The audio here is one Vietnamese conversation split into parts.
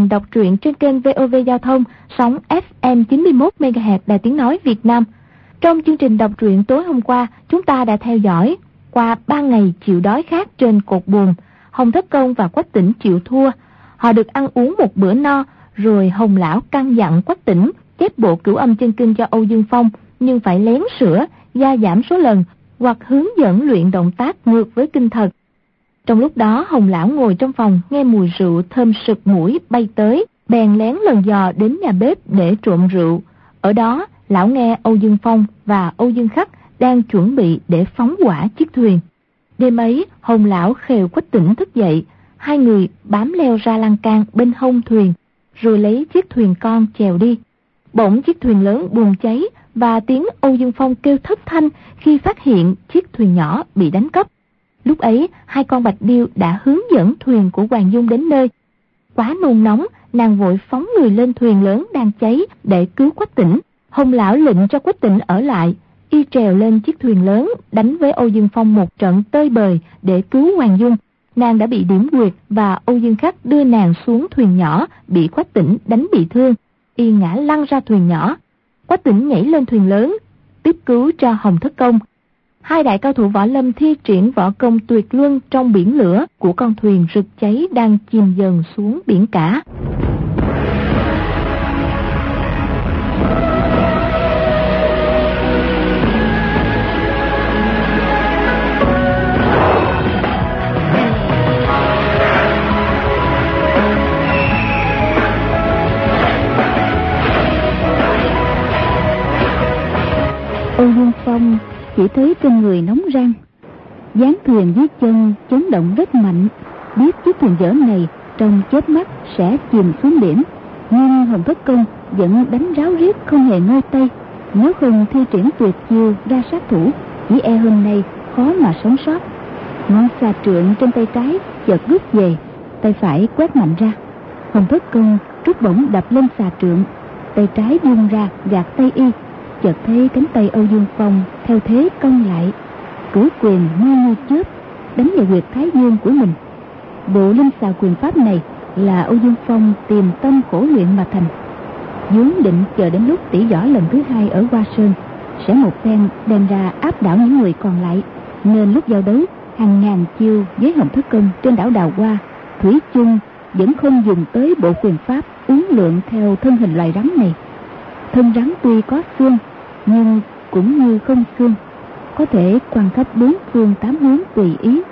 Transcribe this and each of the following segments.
trình đọc truyện trên kênh VOV Giao thông sóng FM 91 MHz Đài Tiếng nói Việt Nam. Trong chương trình đọc truyện tối hôm qua, chúng ta đã theo dõi qua 3 ngày chịu đói khát trên cột buồn, Hồng Thất Công và Quách Tỉnh chịu thua. Họ được ăn uống một bữa no, rồi Hồng Lão căn dặn Quách Tỉnh chép bộ cửu âm chân kinh cho Âu Dương Phong, nhưng phải lén sửa, gia giảm số lần hoặc hướng dẫn luyện động tác ngược với kinh thật trong lúc đó Hồng Lão ngồi trong phòng nghe mùi rượu thơm sực mũi bay tới, bèn lén lần dò đến nhà bếp để trộm rượu. Ở đó, lão nghe Âu Dương Phong và Âu Dương Khắc đang chuẩn bị để phóng quả chiếc thuyền. Đêm ấy, Hồng Lão khều quách tỉnh thức dậy, hai người bám leo ra lan can bên hông thuyền, rồi lấy chiếc thuyền con chèo đi. Bỗng chiếc thuyền lớn bùng cháy và tiếng Âu Dương Phong kêu thất thanh khi phát hiện chiếc thuyền nhỏ bị đánh cắp. Lúc ấy, hai con bạch điêu đã hướng dẫn thuyền của Hoàng Dung đến nơi. Quá nôn nóng, nàng vội phóng người lên thuyền lớn đang cháy để cứu Quách Tỉnh. Hồng Lão lệnh cho Quách Tỉnh ở lại, y trèo lên chiếc thuyền lớn, đánh với Âu Dương Phong một trận tơi bời để cứu Hoàng Dung. Nàng đã bị điểm quyệt và Âu Dương Khắc đưa nàng xuống thuyền nhỏ, bị Quách Tỉnh đánh bị thương. Y ngã lăn ra thuyền nhỏ. Quách Tỉnh nhảy lên thuyền lớn, tiếp cứu cho Hồng Thất Công hai đại cao thủ võ lâm thi triển võ công tuyệt luân trong biển lửa của con thuyền rực cháy đang chìm dần xuống biển cả. Âu Dương Phong chỉ thấy trên người nóng răng dáng thuyền dưới chân chấn động rất mạnh. Biết chiếc thuyền dở này trong chớp mắt sẽ chìm xuống biển. Nhưng hồng thất công vẫn đánh ráo riết không hề ngơi tay. Nếu không thi triển tuyệt chiêu ra sát thủ, chỉ e hôm nay khó mà sống sót. Ngón xà trượng trên tay trái chợt rút về, tay phải quét mạnh ra. Hồng thất công rút bổng đập lên xà trượng, tay trái buông ra gạt tay y chợt thấy cánh tay Âu Dương Phong theo thế cong lại, cử quyền như như chớp đánh vào huyệt thái dương của mình. Bộ linh xà quyền pháp này là Âu Dương Phong tìm tâm khổ luyện mà thành. vốn định chờ đến lúc tỷ võ lần thứ hai ở Hoa Sơn sẽ một phen đem ra áp đảo những người còn lại, nên lúc giao đấu hàng ngàn chiêu với Hồng Thất Công trên đảo Đào Hoa, Thủy chung vẫn không dùng tới bộ quyền pháp uống lượng theo thân hình loài rắn này. Thân rắn tuy có xương nhưng cũng như không xương, có thể quan khắp bốn phương tám hướng tùy ý.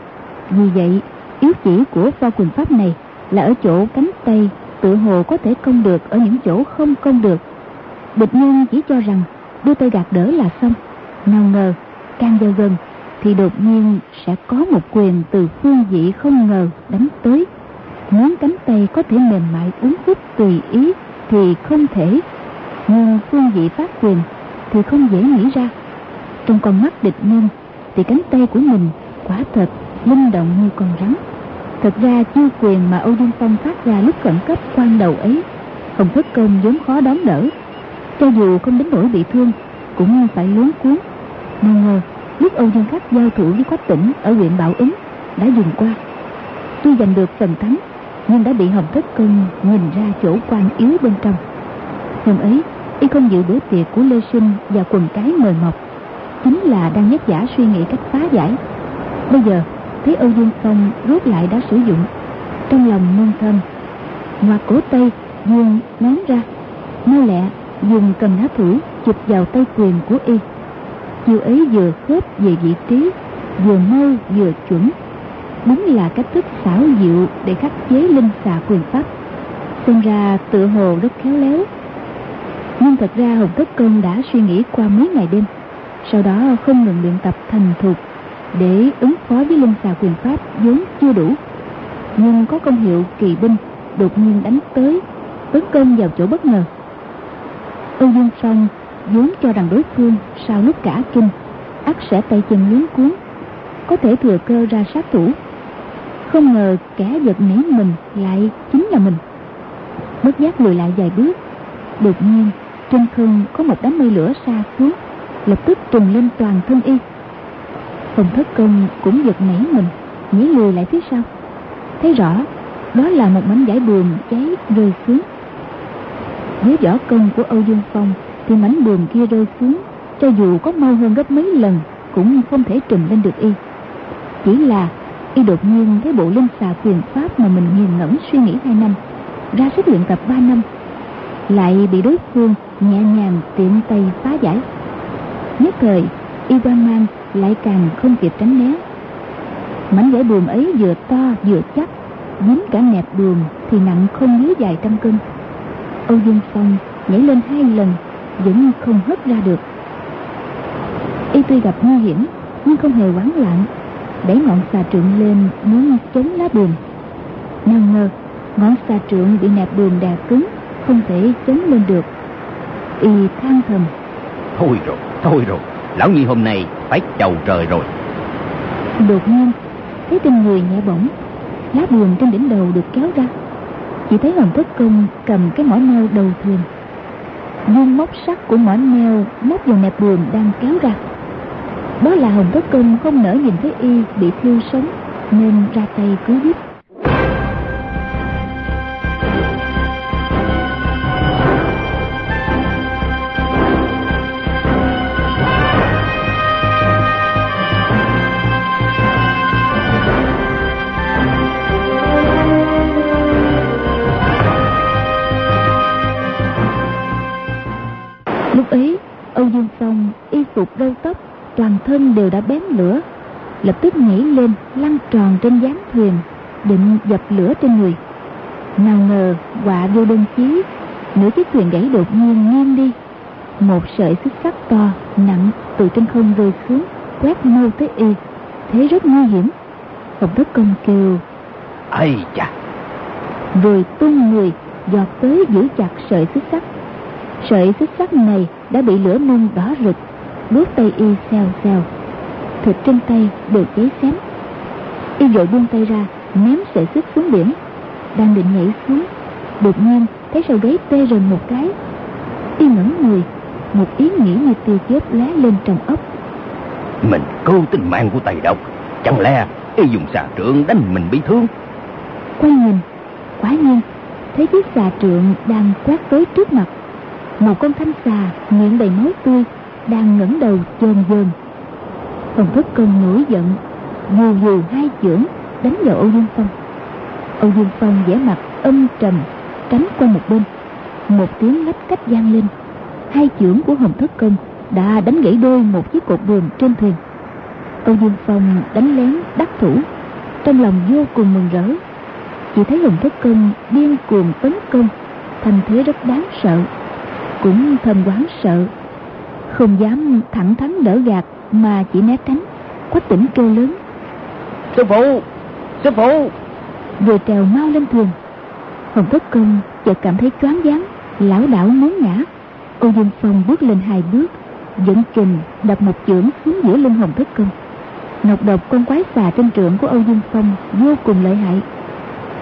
Vì vậy yếu chỉ của pho quyền pháp này là ở chỗ cánh tay tự hồ có thể công được ở những chỗ không công được. Địch nhân chỉ cho rằng đưa tay gạt đỡ là xong. Nào ngờ càng vào gần thì đột nhiên sẽ có một quyền từ phương vị không ngờ đánh tới. Muốn cánh tay có thể mềm mại uốn khúc tùy ý thì không thể. Nhưng phương vị phát quyền thì không dễ nghĩ ra. Trong con mắt địch nhân, thì cánh tay của mình quả thật linh động như con rắn. Thật ra chiêu quyền mà âu dương phong phát ra lúc khẩn cấp quan đầu ấy hồng thất công vốn khó đón đỡ. Cho dù không đến nỗi bị thương, cũng phải luống cuốn. Nào ngờ, lúc âu dương khắc giao thủ với quách tỉnh ở huyện bảo ứng, đã dùng qua. Tuy giành được phần thắng, nhưng đã bị hồng thất công nhìn ra chỗ quan yếu bên trong. Hôm ấy y không dự bữa tiệc của lê sinh và quần cái mời mọc. Chính là đang nhất giả suy nghĩ cách phá giải. Bây giờ, thấy âu dương phong rút lại đã sử dụng, trong lòng nôn thân ngoặt cổ tay dương ném ra. Mau lẹ, dùng cầm lá thủ chụp vào tay quyền của y. Chiều ấy vừa khớp về vị trí, vừa mau vừa chuẩn. Đúng là cách thức xảo diệu để khắc chế linh xà quyền pháp. Xem ra tựa hồ rất khéo léo nhưng thật ra hồng Thất công đã suy nghĩ qua mấy ngày đêm, sau đó không ngừng luyện tập thành thục để ứng phó với linh xà quyền pháp vốn chưa đủ. Nhưng có công hiệu kỳ binh đột nhiên đánh tới, tấn công vào chỗ bất ngờ. Âu dương phong vốn cho rằng đối phương sau lúc cả kinh, ắt sẽ tay chân luống cuốn, có thể thừa cơ ra sát thủ. Không ngờ kẻ giật nảy mình lại chính là mình. Bất giác lùi lại vài bước, đột nhiên trên không có một đám mây lửa xa xuống, lập tức trùng lên toàn thân y. Hồng thất công cũng giật nảy mình nhảy lùi lại phía sau. Thấy rõ, đó là một mảnh giải buồm cháy rơi xuống. Dưới võ công của âu dương phong thì mảnh buồm kia rơi xuống, cho dù có mau hơn gấp mấy lần cũng không thể trùm lên được y. Chỉ là y đột nhiên thấy bộ linh xà quyền pháp mà mình nghiền ngẫm suy nghĩ hai năm, ra sức luyện tập ba năm, lại bị đối phương nhẹ nhàng tiện tay phá giải. Nhất thời y quan mang lại càng không kịp tránh né. Mảnh vải buồm ấy vừa to vừa chắc, dính cả nẹp buồm thì nặng không dưới vài trăm cân. Âu dương phong nhảy lên hai lần, vẫn không hất ra được. Y tuy gặp nguy hiểm, nhưng không hề hoảng loạn. Đẩy ngọn xà trượng lên muốn chống lá buồm. Nào ngờ, ngọn xà trượng bị nẹp buồm đè cứng, không thể chống lên được y than thầm. Thôi rồi thôi rồi. Lão nhi hôm nay phải chầu trời rồi. Đột nhiên thấy trên người nhẹ bổng lá buồm trên đỉnh đầu được kéo ra. Chỉ thấy hồng thất công cầm cái mỏ neo đầu thuyền. Dung móc sắt của mỏ neo móc vào nẹp buồm đang kéo ra. Đó là hồng thất công không nỡ nhìn thấy y bị thiêu sống nên ra tay cứu giúp thân đều đã bén lửa lập tức nhảy lên lăn tròn trên gián thuyền định dập lửa trên người. Nào ngờ quả vô đơn chí nửa chiếc thuyền gãy đột nhiên nghiêng đi. Một sợi xích sắt to nặng từ trên không rơi xuống quét mau tới y. Thế rất nguy hiểm. Hồng thất công kêu ây chà! Rồi tung người giọt tới giữ chặt sợi xích sắt. Sợi xích sắt này đã bị lửa nung đỏ rực đốt tay y xèo xèo. Thịt trên tay đều cháy xém. Y vội buông tay ra ném sợi xích xuống biển. Đang định nhảy xuống đột nhiên thấy sau gáy tê rần một cái. Y ngẩng người một ý nghĩ như tia chớp lóe lên trong óc. Mình cứu tính mạng của tây độc chẳng lẽ y dùng xà trượng đánh mình bị thương? Quay nhìn quả nhiên thấy chiếc xà trượng đang quát tới trước mặt. Một con thanh xà miệng đầy máu tươi đang ngẩng đầu chơn dơn hồng thất công nổi giận vù vù hai chưởng đánh vào âu dương phong. Âu dương phong vẻ mặt âm trầm, tránh qua một bên. Một tiếng lách cách vang lên. Hai chưởng của hồng thất công đã đánh gãy đôi một chiếc cột buồm trên thuyền. Âu dương phong đánh lén đắc thủ, trong lòng vô cùng mừng rỡ. Chỉ thấy hồng thất công điên cuồng tấn công, thành thế rất đáng sợ, cũng thầm quán sợ không dám thẳng thắn đỡ gạt mà chỉ né tránh. Quách tỉnh kêu lớn. Sư phụ! Sư phụ! Vừa trèo mau lên thuyền. Hồng thất công chợt cảm thấy choáng váng. Lão đảo muốn ngã. Âu dương phong bước lên hai bước dẫn kình đập một chưởng xuống giữa lưng hồng thất công. Nọc độc con quái xà trên trượng của âu dương phong vô cùng lợi hại.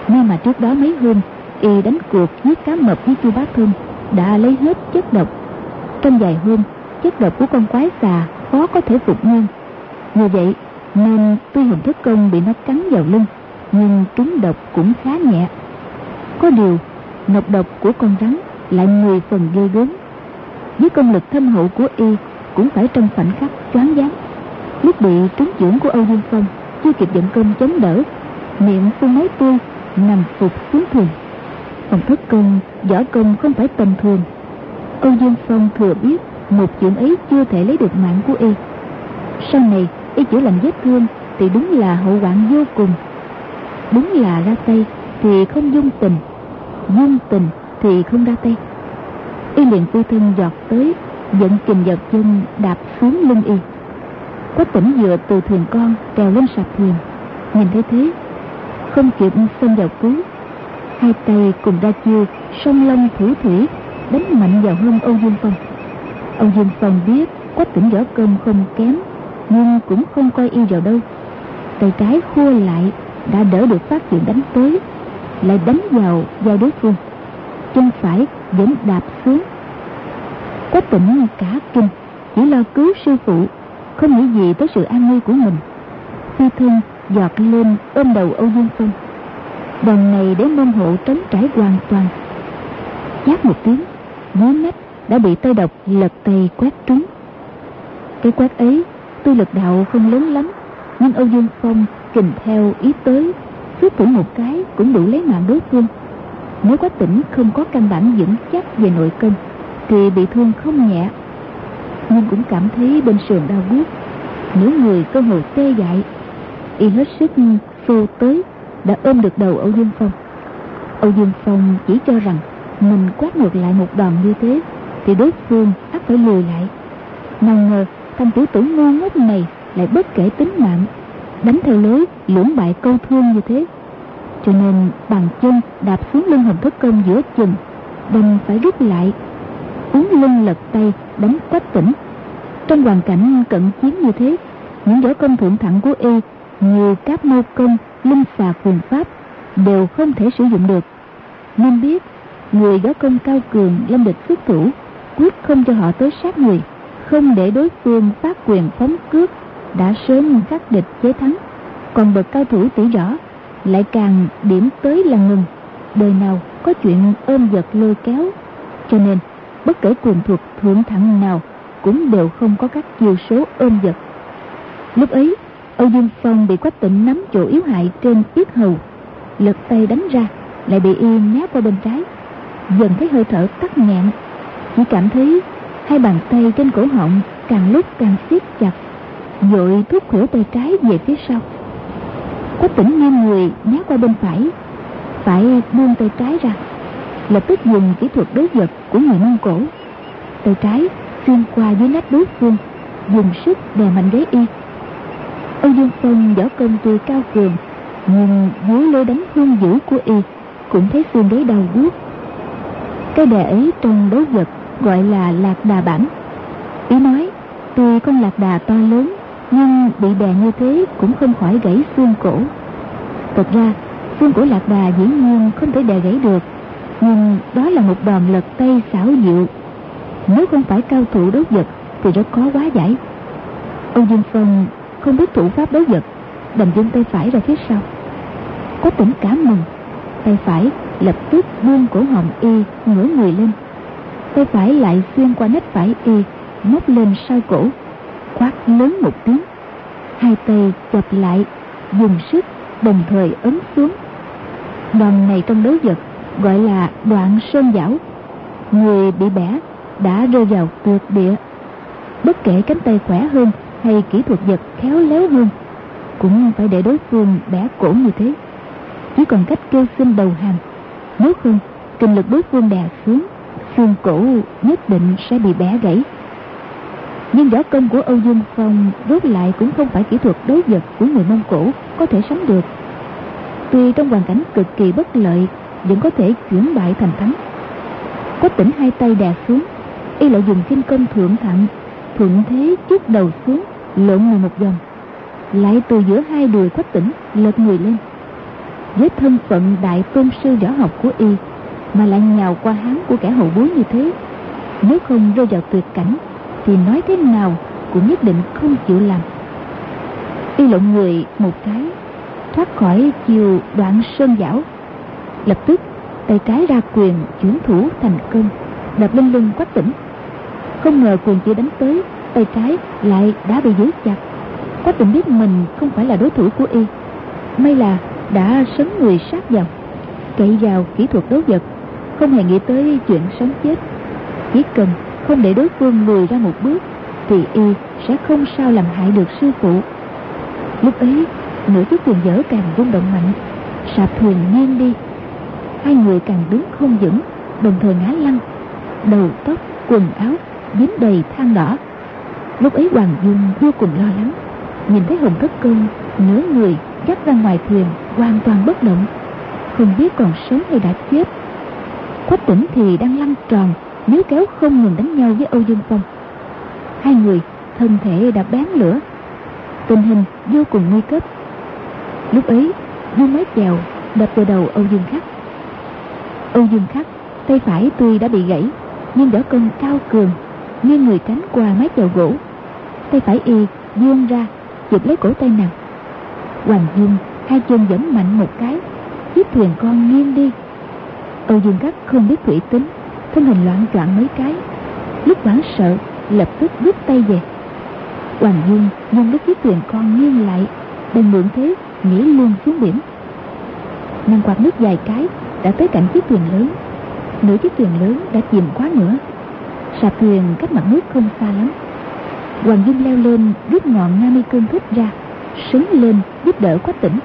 Nhưng mà trước đó mấy hôm y đánh cuộc giết cá mập với chu bá thông đã lấy hết chất độc. Trong vài hôm chất độc của con quái xà khó có thể phục nguyên như vậy, nên tuy hồng thất công bị nó cắn vào lưng, nhưng trúng độc cũng khá nhẹ. Có điều, nọc độc của con rắn lại mười phần ghê gớm. Với công lực thâm hậu của y cũng phải trong khoảnh khắc choáng váng. Lúc bị trúng chưởng của âu dương phong chưa kịp vận công chống đỡ, miệng phun máu tươi, nằm phục xuống thuyền. Hồng thất công, võ công không phải tầm thường. Âu dương phong thừa biết một chuyện ấy chưa thể lấy được mạng của y. Sau này, y chữa lành vết thương thì đúng là hậu hoạn vô cùng. Đúng là ra tay thì không dung tình dung tình thì không ra tay. Y liền phi thân giọt tới, dẫn kình vào chân đạp xuống lưng y. Quách tỉnh dựa từ thuyền con trèo lên sạp thuyền. Nhìn thấy thế, không kịp xông vào cứu, hai tay cùng ra chiêu song long thủ thủy, đánh mạnh vào hông âu dương phong. Ông dương phong biết quách tỉnh võ công không kém, nhưng cũng không coi y vào đâu. Tay trái khua lại, đã đỡ được phát hiện đánh tới, lại đánh vào vai đối phương. Chân phải vẫn đạp xuống. Quách tỉnh cả kinh, chỉ lo cứu sư phụ, không nghĩ gì tới sự an nguy của mình. Phi thân giọt lên ôm đầu âu dương phong. Đòn này để môn hộ trống trải hoàn toàn. Chát một tiếng dưới nách đã bị tay độc lật tay quét trúng. Cái quét ấy tuy lực đạo không lớn lắm, nhưng âu dương phong kình theo ý tới xuất thủ một cái cũng đủ lấy mạng đối phương. Nếu quách tỉnh không có căn bản vững chắc về nội công, thì bị thương không nhẹ. Nhưng cũng cảm thấy bên sườn đau buốt nửa người cơ hội tê dại, y hết sức xô tới, đã ôm được đầu âu dương phong. Âu dương phong chỉ cho rằng mình quát ngược lại một đòn như thế thì đối phương ắt phải lùi lại. Nào ngờ thằng tiểu tử ngu ngốc này lại bất kể tính mạng, đánh theo lối lưỡng bại câu thương như thế. Cho nên bàn chân đạp xuống lưng hồng thất công giữa chừng, đành phải rút lại, uống lưng lật tay đánh quách tỉnh. Trong hoàn cảnh cận chiến như thế, những võ công thượng thẳng của y như các mâu công, linh xà quyền pháp đều không thể sử dụng được. Nên biết, người võ công cao cường, lâm địch xuất thủ quyết không cho họ tới sát người, không để đối phương phát quyền phóng cướp đã sớm khắc địch chế thắng. Còn bậc cao thủ tỉ rõ, lại càng điểm tới là ngừng. Đời nào có chuyện ôm giật lôi kéo, cho nên bất kể quyền thuật thượng thẳng nào cũng đều không có các chiều số ôm giật. Lúc ấy, âu dương phong bị quách tịnh nắm chỗ yếu hại trên yết hầu, lật tay đánh ra, lại bị y né qua bên trái. Dần thấy hơi thở tắt nghẹn chỉ cảm thấy hai bàn tay trên cổ họng càng lúc càng siết chặt, vội thúc khuỷu tay trái về phía sau. Quách tỉnh nghiêng người né qua bên phải phải buông tay trái ra, lập tức dùng kỹ thuật đối vật của người mông cổ. Tay trái xuyên qua dưới nách đối phương, dùng sức đè mạnh ghế y. Âu dương phong võ công tuy cao cường, nhưng dưới lối đánh hung dữ của y cũng thấy xương ghế đau buốt. Cái đè ấy trong đấu vật gọi là lạc đà bản. Ý nói, tuy con lạc đà to lớn, nhưng bị đè như thế cũng không khỏi gãy xương cổ. Thật ra, xương cổ lạc đà dĩ nhiên không thể đè gãy được, nhưng đó là một đòn lật tay xảo diệu. Nếu không phải cao thủ đấu vật thì rất khó quá giải. Ông dương phong không biết thủ pháp đấu vật, đành vung tay phải ra phía sau. Có tỉnh cả mừng, tay phải lập tức buông cổ họng y ngửa người lên tay phải lại xuyên qua nách phải y, móc lên sau cổ quát lớn một tiếng. Hai tay chập lại, dùng sức, đồng thời ấn xuống. Đòn này trong đấu vật gọi là đoạn sơn giảo. Người bị bẻ đã rơi vào tuyệt địa. Bất kể cánh tay khỏe hơn hay kỹ thuật vật khéo léo hơn, cũng phải để đối phương bẻ cổ như thế. Chỉ còn cách kêu xin đầu hàng. Nếu không, kinh lực đối phương đè xuống xương cổ nhất định sẽ bị bẻ gãy. Nhưng võ công của âu dương phong rốt lại cũng không phải kỹ thuật đối vật của người mông cổ có thể sánh được. Tuy trong hoàn cảnh cực kỳ bất lợi, vẫn có thể chuyển bại thành thắng. Có tỉnh hai tay đè xuống, y lại dùng kinh công thượng thặng thuận thế chút đầu xuống, lộn người một vòng. Lại từ giữa hai đùi quách tỉnh lật người lên. Với thân phận đại tôn sư võ học của y mà lại nhào qua hán của kẻ hậu bối như thế. Nếu không rơi vào tuyệt cảnh, thì nói thế nào cũng nhất định không chịu làm. Y lộn người một cái, thoát khỏi chiều đoạn sơn giảo lập tức, tay trái ra quyền chuyển thủ thành công đập lên lưng quách tỉnh. Không ngờ quyền chưa đánh tới, tay trái lại đã bị giữ chặt. Quách tỉnh biết mình không phải là đối thủ của y, may là đã sấn người sát vào cậy vào kỹ thuật đấu vật không hề nghĩ tới chuyện sống chết. Chỉ cần không để đối phương lùi ra một bước, thì y sẽ không sao làm hại được sư phụ. Lúc ấy, nửa chiếc thuyền dở càng rung động mạnh, sạp thuyền nghiêng đi. Hai người càng đứng không vững, đồng thời ngã lăn, đầu tóc, quần áo dính đầy than đỏ. Lúc ấy hoàng dung vô cùng lo lắng, nhìn thấy hồng thất công nửa người dắt ra ngoài thuyền hoàn toàn bất động, không biết còn sống hay đã chết quách tỉnh thì đang lăn tròn nếu kéo không ngừng đánh nhau với âu dương phong. Hai người, thân thể đã bén lửa, tình hình vô cùng nguy cấp. Lúc ấy dương mái chèo đập vào đầu âu dương khắc. Âu dương khắc, tay phải tuy đã bị gãy, nhưng võ công cao cường như người tránh qua mái chèo gỗ. Tay phải y Dương ra, giật lấy cổ tay nàng hoàng dung, hai chân giẫm mạnh một cái, chiếc thuyền con nghiêng đi âu dương cát không biết thủy tính, thân hình loạn choạng mấy cái. Lúc hoảng sợ, lập tức rút tay về. Hoàng dương nhân lúc chiếc thuyền con nghiêng lại bình mượn thế nhảy luôn xuống biển. Nàng quạt nước dài cái đã tới cạnh chiếc thuyền lớn. Nửa chiếc thuyền lớn đã chìm quá nữa. Sạp thuyền cách mặt nước không xa lắm. Hoàng Dương leo lên, rút ngọn nga mi cương thích ra, sấn lên giúp đỡ quá tỉnh.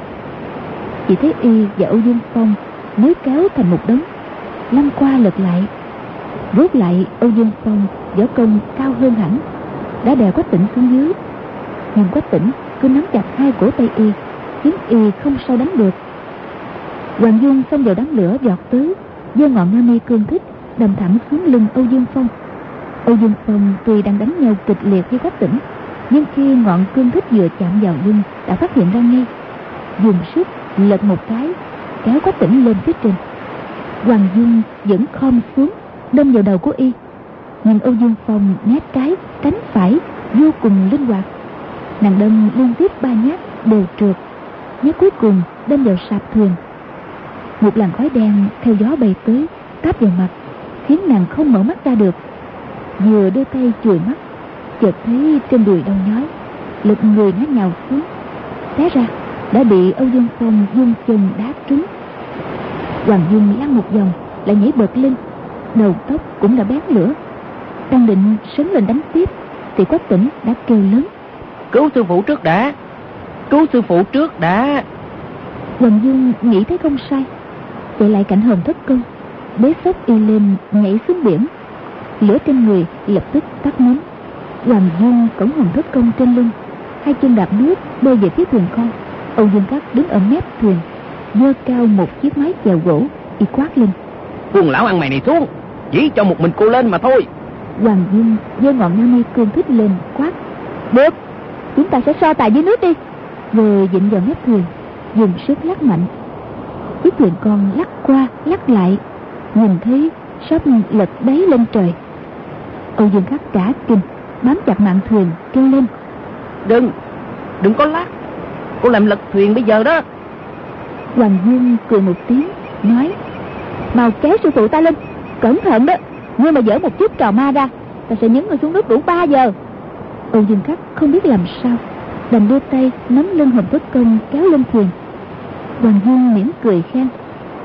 Chỉ thấy y và âu dương phong mới kéo thành một đống lăn qua lật lại. Rốt lại, âu dương phong, võ công cao hơn hẳn, đã đè quách tỉnh xuống dưới. Nhưng quách tỉnh cứ nắm chặt hai cổ tay y, khiến y không sao đánh được. Hoàng dung xông vào đám lửa giọt tứ, giơ ngọn nga mi cương thích, đâm thẳng xuống lưng âu dương phong. Âu dương phong tuy đang đánh nhau kịch liệt với quách tỉnh, nhưng khi ngọn cương thích vừa chạm vào lưng đã phát hiện ra ngay. Dùng sức lật một cái, kéo quách tỉnh lên phía trên hoàng dung vẫn khom xuống, đâm vào đầu của y. Nhưng âu dương phong né cái, cánh phải, vô cùng linh hoạt. Nàng đâm liên tiếp ba nhát, đều trượt. Nhát cuối cùng đâm vào sạp thuyền. Một làn khói đen theo gió bay tới, táp vào mặt, khiến nàng không mở mắt ra được. Vừa đưa tay chùi mắt, chợt thấy trên đùi đau nhói lực người ngã nhào xuống. Té ra, đã bị âu dương phong dung chân đá trúng hoàng dung lăn một vòng lại nhảy bật lên. Đầu tóc cũng đã bén lửa. Đang định sấn lên đánh tiếp thì quách tỉnh đã kêu lớn. Cứu sư phụ trước đã. Cứu sư phụ trước đã. Hoàng dung nghĩ thấy không sai. Chạy lại cạnh hồn thất công bế sốc y lên nhảy xuống biển. Lửa trên người lập tức tắt ngấm hoàng dung cổng hồn thất công trên lưng. Hai chân đạp nước bơi về phía thuyền con âu dương cát đứng ở mép thuyền giơ cao một chiếc mái chèo gỗ y quát lên. Buông lão ăn mày này xuống chỉ cho một mình cô lên mà thôi. Hoàng dung giơ ngọn nga mi cương thích lên quát. Được chúng ta sẽ so tài dưới nước đi. Rồi dịnh vào mép thuyền dùng sức lắc mạnh. Chiếc thuyền con lắc qua lắc lại. Nhìn thấy sắp lật đáy lên trời. Âu dương khắc cả kinh bám chặt mạng thuyền kêu lên. Đừng đừng có lắc. Cô làm lật thuyền bây giờ đó hoàng dương cười một tiếng, nói, mau kéo sư phụ ta lên, cẩn thận đó. Ngươi mà dở một chút trò ma ra, ta sẽ nhấn ngươi xuống nước đủ 3 giờ. Âu dương khắc không biết làm sao, đành đưa tay nắm lưng hồng tất công kéo lên thuyền. Hoàng dương mỉm cười khen,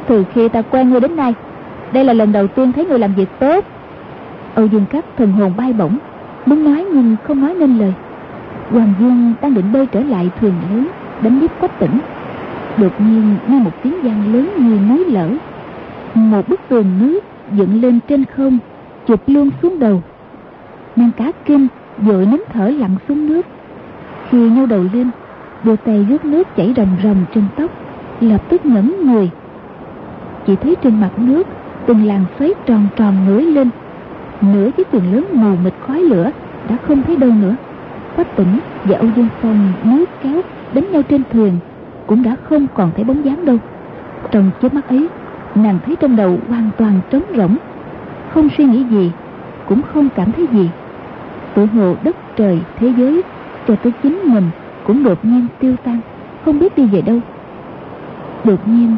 từ khi ta quen ngươi đến nay, đây là lần đầu tiên thấy ngươi làm việc tốt. Âu dương khắc thần hồn bay bổng, muốn nói nhưng không nói nên lời. Hoàng dương đang định bơi trở lại thuyền lớn đánh giúp quách tỉnh đột nhiên nghe một tiếng vang lớn như núi lở. Một bức tường nước dựng lên trên không, chụp luôn xuống đầu. Nàng cá kinh vội nín thở lặn xuống nước. Khi nhô đầu lên, đôi tay rớt nước chảy ròng ròng trên tóc, lập tức ngẩng người. Chỉ thấy trên mặt nước, từng làn xoáy tròn tròn nổi lên. Nửa chiếc thuyền lớn mù mịt khói lửa đã không thấy đâu nữa. Quách tỉnh và âu dương phong nước kéo đánh nhau trên thuyền cũng đã không còn thấy bóng dáng đâu. Trong chớp mắt ấy, nàng thấy trong đầu hoàn toàn trống rỗng. Không suy nghĩ gì, cũng không cảm thấy gì. Tự hồ đất trời, thế giới, cho tới chính mình cũng đột nhiên tiêu tan, không biết đi về đâu. Đột nhiên,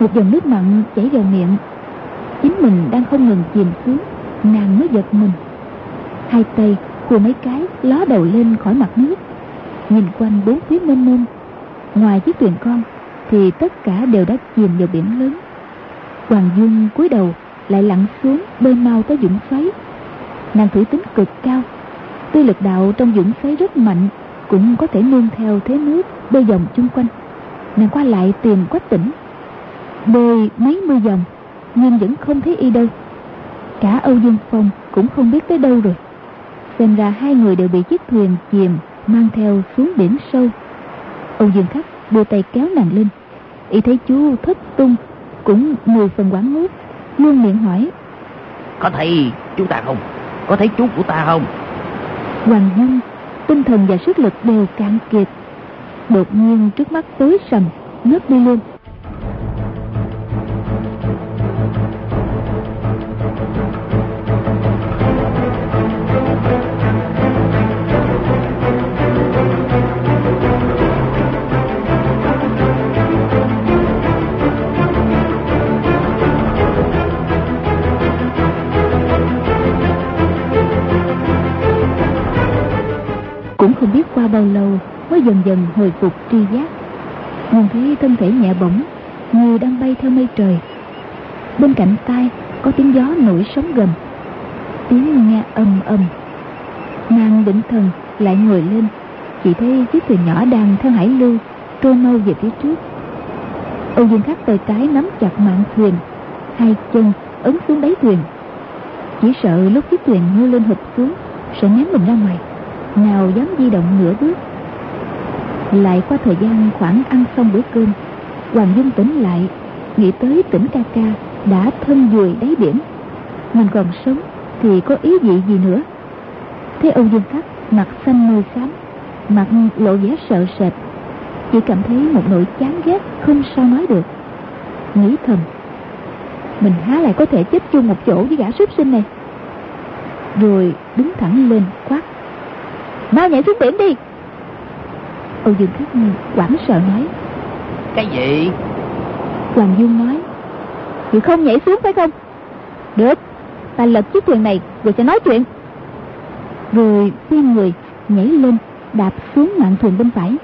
một dòng nước mặn chảy vào miệng. Chính mình đang không ngừng chìm xuống, nàng mới giật mình. Hai tay của mấy cái ló đầu lên khỏi mặt nước. Nhìn quanh bốn phía mênh mông ngoài chiếc thuyền con, thì tất cả đều đã chìm vào biển lớn. Hoàng dung cúi đầu, lại lặn xuống bơi mau tới dũng xoáy. Nàng thủy tính cực cao. Tuy lực đạo trong dũng xoáy rất mạnh, cũng có thể nương theo thế nước bơi vòng chung quanh. Nàng qua lại tìm quách tỉnh. Bơi mấy mươi vòng nhưng vẫn không thấy y đâu. Cả âu dương phong cũng không biết tới đâu rồi. Xem ra hai người đều bị chiếc thuyền chìm mang theo xuống biển sâu âu dương khắc đưa tay kéo nàng lên. Y thấy chú thất tung cũng mười phần quán hốt luôn miệng hỏi có thấy chú ta không? Có thấy chú của ta không? Hoàng dung tinh thần và sức lực đều cạn kiệt. Đột nhiên trước mắt tối sầm ngất đi luôn qua bao lâu mới dần dần hồi phục tri giác. Nhìn thấy thân thể nhẹ bổng như đang bay theo mây trời. Bên cạnh tai có tiếng gió nổi sóng gầm. Tiếng nghe âm âm nàng định thần lại ngồi lên, chỉ thấy chiếc thuyền nhỏ đang theo hải lưu trôi mau về phía trước. Âu dương khắc tay trái nắm chặt mạng thuyền, hai chân ấn xuống đáy thuyền. Chỉ sợ lúc chiếc thuyền ngư lên hụt xuống, sẽ ném mình ra ngoài nào dám di động nửa bước. Lại qua thời gian khoảng ăn xong bữa cơm, hoàng dung tỉnh lại, nghĩ tới tỉnh ca ca đã thân vùi đáy biển. Mình còn sống thì có ý vị gì nữa? Thế âu dương khắc, mặt xanh môi xám, mặt lộ vẻ sợ sệt, chỉ cảm thấy một nỗi chán ghét không sao nói được. Nghĩ thầm, mình há lại có thể chết chung một chỗ với gã súc sinh này. Rồi đứng thẳng lên quát mau nhảy xuống biển đi. Âu dương khắc quảng sợ nói. Cái gì? Hoàng dung nói chị không nhảy xuống phải không? Được ta lật chiếc thuyền này rồi sẽ nói chuyện. Rồi phi người nhảy lên đạp xuống mạn thuyền bên phải.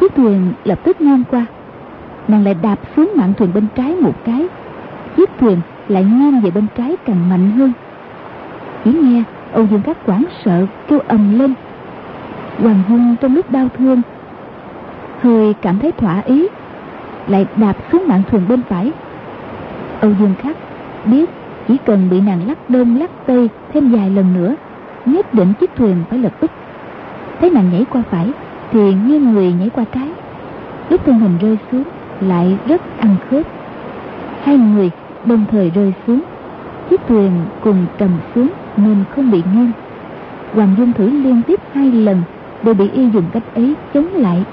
Chiếc thuyền lập tức ngang qua nàng lại đạp xuống mạn thuyền bên trái một cái. Chiếc thuyền lại ngang về bên trái càng mạnh hơn. Chỉ nghe âu dương các quảng sợ kêu ầm lên hoàng hôn trong lúc đau thương. Hơi cảm thấy thỏa ý, lại đạp xuống mạng thuyền bên phải. Âu dương khắc biết chỉ cần bị nàng lắc đông lắc tây thêm vài lần nữa, nhất định chiếc thuyền phải lật úp thấy nàng nhảy qua phải, thì nghiêng người nhảy qua trái. Lúc thân hình rơi xuống, lại rất ăn khớp. Hai người đồng thời rơi xuống, chiếc thuyền cùng trầm xuống nên không bị nghiêng. Hoàng dung thử liên tiếp hai lần đều bị y dùng cách ấy chống lại.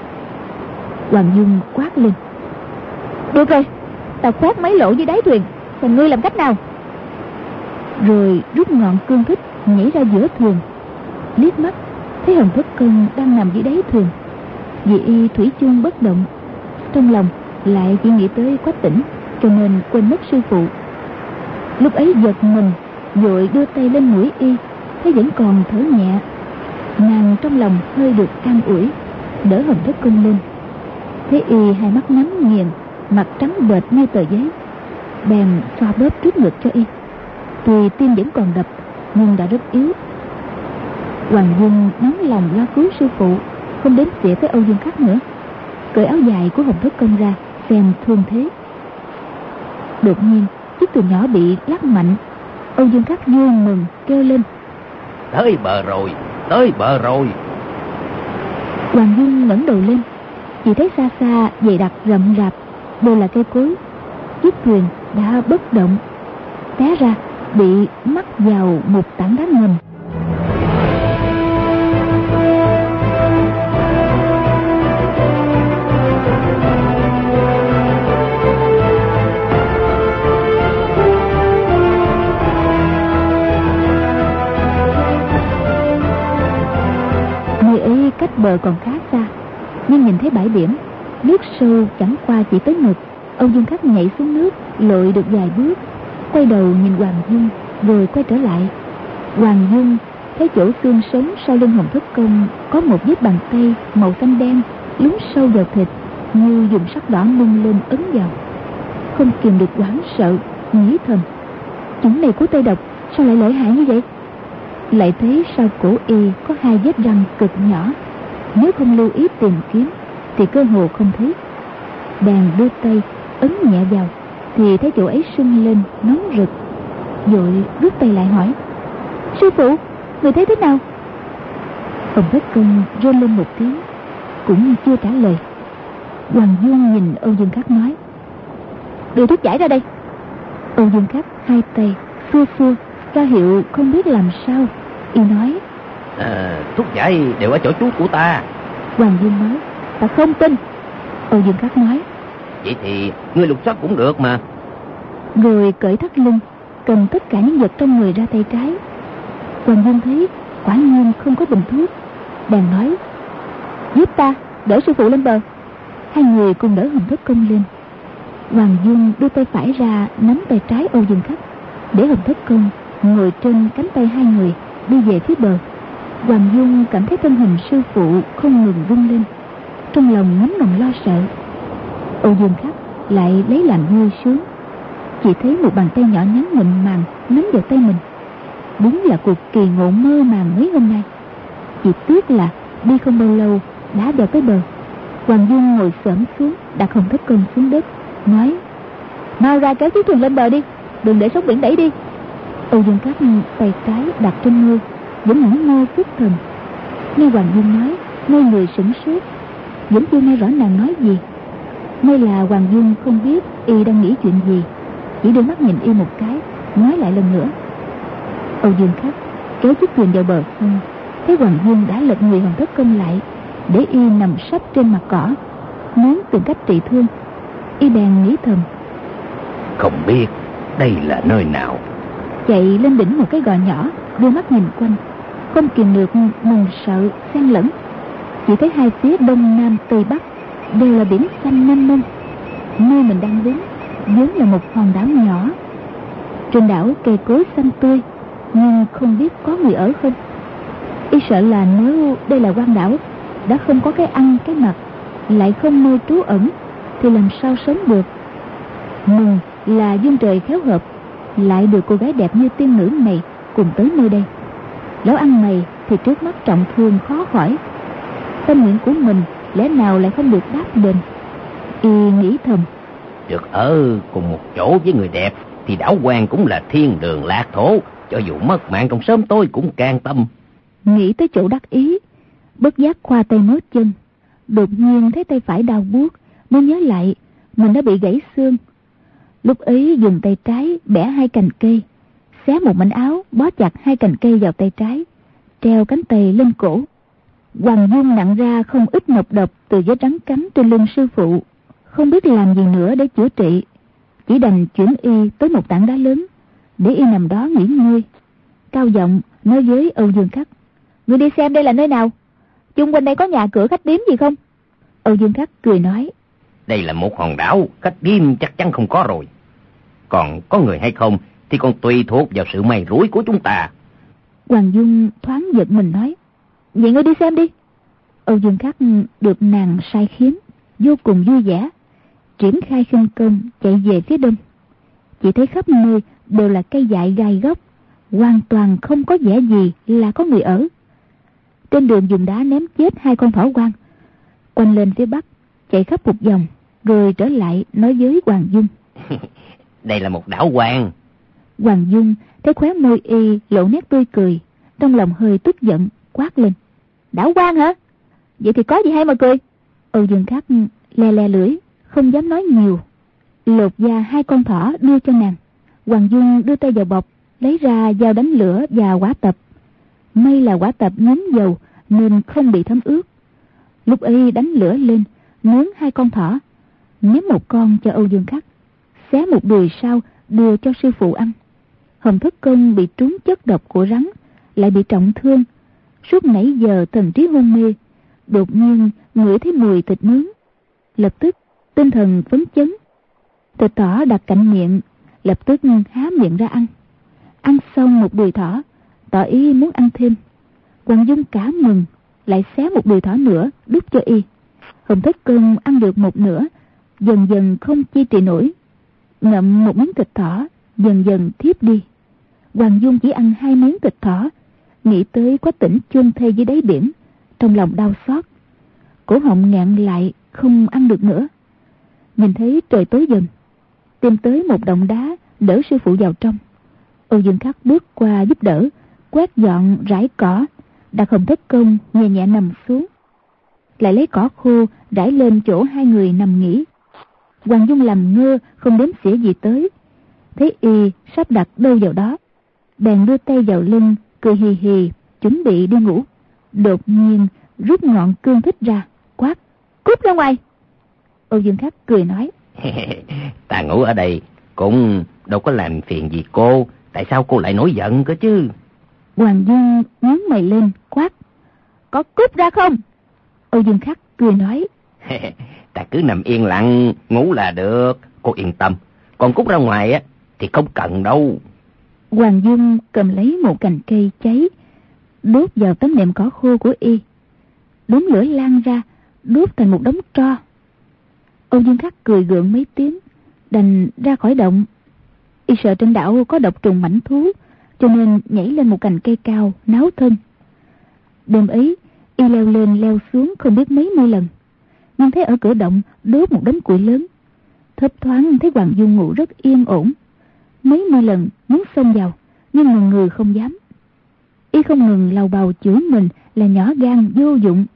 Hoàng dung quát lên. Được rồi ta khoét mấy lỗ dưới đáy thuyền, còn ngươi làm cách nào? Rồi rút ngọn cương thích nhảy ra giữa thuyền. Liếc mắt, thấy hồng thất công đang nằm dưới đáy thuyền. Vì y thủy chung bất động, trong lòng lại chỉ nghĩ tới quách tỉnh, cho nên quên mất sư phụ. Lúc ấy giật mình, vội đưa tay lên mũi y, thấy vẫn còn thở nhẹ nàng trong lòng hơi được an ủi, đỡ hồng thất công lên. Thế y hai mắt nhắm nghiền, mặt trắng bệch như tờ giấy, bèn xoa bóp trước ngực cho y. Tuy tim vẫn còn đập, nhưng đã rất yếu. Hoàng dung nóng lòng lo cứu sư phụ, không đến xỉa tới âu dương khắc nữa. Cởi áo dài của hồng thất công ra, xem thương thế. Đột nhiên, chiếc thuyền nhỏ bị lắc mạnh. Âu dương khắc vui mừng kêu lên. Tới bờ rồi tới bờ rồi. Hoàng dung ngẩng đầu lên, chỉ thấy xa xa dày đặc rậm rạp, đều là cây cối. Chiếc thuyền đã bất động, té ra, bị mắc vào một tảng đá ngầm. Cách bờ còn khá xa, nhưng nhìn thấy bãi biển, nước sâu chẳng qua chỉ tới ngực, ông dương khắc nhảy xuống nước, lội được vài bước, quay đầu nhìn hoàng dung, rồi quay trở lại. Hoàng dung thấy chỗ xương sống sau lưng hồng thất công có một vết bàn tay màu xanh đen, lún sâu vào thịt, như dùng sắc đỏ nung lên ấn vào. Không kìm được hoảng sợ, nghĩ thầm chúng này của tây độc, sao lại lợi hại như vậy? Lại thấy sau cổ y có hai vết răng cực nhỏ nếu không lưu ý tìm kiếm, thì cơ hồ không thấy. Bèn đưa tay, ấn nhẹ vào, thì thấy chỗ ấy sưng lên, nóng rực. Vội rút tay lại hỏi, sư phụ, người thấy thế nào? Ông vết công rên lên một tiếng, cũng chưa trả lời. Hoàng dương nhìn âu dương khắc nói, đưa thuốc giải ra đây. Âu dương khắc hai tay xua xua ra hiệu không biết làm sao, y nói à, thuốc giải đều ở chỗ chú của ta. Hoàng dương nói ta không tin. Âu dương khắc nói vậy thì ngươi lục soát cũng được mà. Rồi cởi thắt lưng cầm tất cả những vật trong người ra tay trái. Hoàng dương thấy quả nhiên không có bình thuốc. Bèn nói giúp ta đỡ sư phụ lên bờ. Hai người cùng đỡ hồng thất công lên. Hoàng dung đưa tay phải ra nắm tay trái âu dương khắc để hồng thất công ngồi trên cánh tay hai người đi về phía bờ Hoàng Dung cảm thấy thân hình sư phụ không ngừng rung lên. Trong lòng ngấm ngầm lo sợ, Âu Dương Khắc lại lấy làm vui sướng. Chỉ thấy một bàn tay nhỏ nhắn mịn màng nắm vào tay mình. Đúng là cuộc kỳ ngộ mơ màng mấy hôm nay. Chỉ tiếc là đi không bao lâu đã vào tới bờ. Hoàng Dung ngồi xổm xuống, đặt hồng thất cơn xuống đất Nói, Mau ra kéo chiếc thuyền lên bờ đi, Đừng để sóng biển đẩy đi. Âu Dương Cát tay trái đặt trên môi vẫn ngẩn ngơ phức thần. Nghe Hoàng Dung nói Ngôi người sửng sốt. Vẫn chưa nghe rõ nàng nói gì? May là Hoàng Dung không biết Y đang nghĩ chuyện gì. Chỉ đưa mắt nhìn Y một cái Nói lại lần nữa. Âu Dương Khắc kéo chiếc thuyền vào bờ sông. Thấy Hoàng Dung đã lật người Hồng Thất Công lại Để Y nằm sấp trên mặt cỏ Muốn tìm cách trị thương. Y bèn nghĩ thầm. Không biết đây là nơi nào. Chạy lên đỉnh một cái gò nhỏ Đưa mắt nhìn quanh không kìm được mừng sợ, xen lẫn. Chỉ thấy hai phía đông nam tây bắc Đều là biển xanh mênh mông. Nơi mình đang đứng, vốn là một hòn đảo nhỏ. Trên đảo cây cối xanh tươi, nhưng không biết có người ở không. Y sợ là nếu đây là quan đảo, đã không có cái ăn, cái mặc, lại không nơi trú ẩn, thì làm sao sống được? Mừng là dương trời khéo hợp, lại được cô gái đẹp như tiên nữ này cùng tới nơi đây lão ăn mày thì trước mắt trọng thương khó khỏi. Tâm nguyện của mình lẽ nào lại không được đáp đền? Y nghĩ thầm. Được ở cùng một chỗ với người đẹp thì đảo quan cũng là thiên đường lạc thổ. Cho dù mất mạng trong sớm tôi cũng can tâm. Nghĩ tới chỗ đắc ý bất giác khoa tay mớt chân. Đột nhiên thấy tay phải đau buốt mới nhớ lại mình đã bị gãy xương. Lúc ấy dùng tay trái bẻ hai cành cây xé một mảnh áo, bó chặt hai cành cây vào tay trái, treo cánh tay lên cổ. Hoàng dung nặng ra không ít nọc độc từ vết rắn cắn trên lưng sư phụ, không biết làm gì nữa để chữa trị. Chỉ đành chuyển y tới một tảng đá lớn, để y nằm đó nghỉ ngơi. Cao giọng nói với âu dương khắc, người đi xem đây là nơi nào? Chung quanh đây có nhà cửa khách điếm gì không? Âu dương khắc cười nói, đây là một hòn đảo, khách điếm chắc chắn không có rồi. Còn có người hay không thì còn tùy thuộc vào sự may rủi của chúng ta. Hoàng dung thoáng giật mình nói vậy ngươi đi xem đi. Âu dương khắc được nàng sai khiến vô cùng vui vẻ triển khai khinh công chạy về phía đông. Chỉ thấy khắp nơi đều là cây dại gai gốc hoàn toàn không có vẻ gì là có người ở. Trên đường dùng đá ném chết hai con thỏ quang quanh lên phía bắc chạy khắp một vòng rồi trở lại nói với hoàng dung. Đây là một đảo quan hoàng dung thấy khóe môi y lộ nét tươi cười, trong lòng hơi tức giận, quát lên. Đảo quan hả? Vậy thì có gì hay mà cười? Âu dương khắc le le lưỡi, không dám nói nhiều. Lột da hai con thỏ đưa cho nàng. Hoàng dung đưa tay vào bọc, lấy ra dao đánh lửa và quả tập. May là quả tập nhắm dầu nên không bị thấm ướt. Lúc y đánh lửa lên, nướng hai con thỏ. Ném một con cho âu dương khắc, xé một đùi sau đưa cho sư phụ ăn hồng thất công bị trúng chất độc của rắn, lại bị trọng thương. Suốt nãy giờ thần trí hôn mê, đột nhiên ngửi thấy mùi thịt nướng. Lập tức, tinh thần phấn chấn. Thịt thỏ đặt cạnh miệng, lập tức há miệng ra ăn. Ăn xong một đùi thỏ, tỏ ý muốn ăn thêm. Quang dung cả mừng, lại xé một đùi thỏ nữa, đút cho y. Hồng thất công ăn được một nửa, dần dần không chi trì nổi. Ngậm một miếng thịt thỏ, dần dần thiếp đi hoàng dung chỉ ăn hai miếng thịt thỏ, nghĩ tới quá tỉnh chôn thê dưới đáy biển, trong lòng đau xót. Cổ họng ngạn lại không ăn được nữa. Nhìn thấy trời tối dần, tìm tới một động đá đỡ sư phụ vào trong. Âu dương khắc bước qua giúp đỡ, quét dọn rải cỏ, đặt không thất công nhẹ nhẹ nằm xuống. Lại lấy cỏ khô rải lên chỗ hai người nằm nghỉ. Hoàng dung làm ngơ không đếm xỉa gì tới, thấy y sắp đặt đâu vào đó bèn đưa tay vào lưng cười hì hì chuẩn bị đi ngủ. Đột nhiên rút ngọn cương thích ra quát cút ra ngoài! Âu dương khắc cười nói ta ngủ ở đây cũng đâu có làm phiền gì cô. Tại sao cô lại nổi giận cơ chứ? Hoàng dung nhướng mày lên quát có cút ra không? Âu dương khắc cười nói ta cứ nằm yên lặng ngủ là được. Cô yên tâm. Còn cút ra ngoài á thì không cần đâu hoàng dung cầm lấy một cành cây cháy, đốt vào tấm nệm cỏ khô của y. Đống lửa lan ra, đốt thành một đống tro. Âu dương khắc cười gượng mấy tiếng, đành ra khỏi động. Y sợ trên đảo có độc trùng mảnh thú, cho nên nhảy lên một cành cây cao, náo thân. Đêm ấy, y leo lên leo xuống không biết mấy mươi lần, nhưng thấy ở cửa động đốt một đống củi lớn. Thấp thoáng, thấy hoàng dung ngủ rất yên ổn mấy mươi lần muốn xông vào, nhưng mà người không dám. Y không ngừng lầu bầu chửi mình là nhỏ gan vô dụng,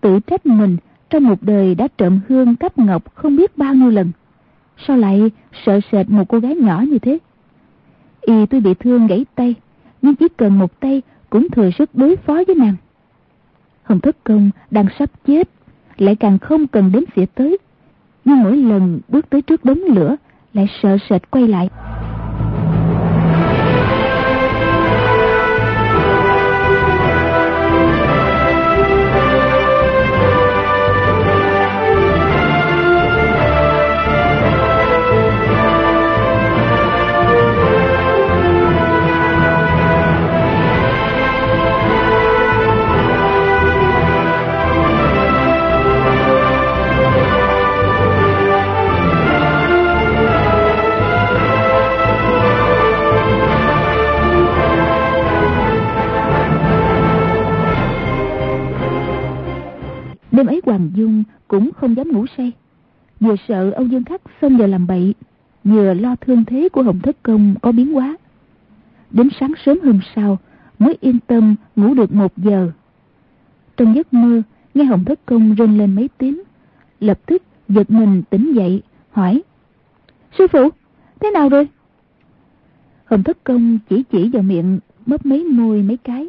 tự trách mình trong một đời đã trộm hương cắp ngọc không biết bao nhiêu lần. Sao lại sợ sệt một cô gái nhỏ như thế? Y tuy bị thương gãy tay, nhưng chỉ cần một tay cũng thừa sức đối phó với nàng. Hồng thất công đang sắp chết, lại càng không cần đến xỉa tới, nhưng mỗi lần bước tới trước đống lửa lại sợ sệt quay lại. Đêm ấy hoàng dung cũng không dám ngủ say. Vừa sợ âu dương khắc xông vào làm bậy, vừa lo thương thế của hồng thất công có biến hóa. Đến sáng sớm hôm sau, mới yên tâm ngủ được một giờ. Trong giấc mơ, nghe hồng thất công rên lên mấy tiếng, lập tức giật mình tỉnh dậy, hỏi, sư phụ, thế nào rồi? Hồng thất công chỉ chỉ vào miệng, mấp mấy môi mấy cái.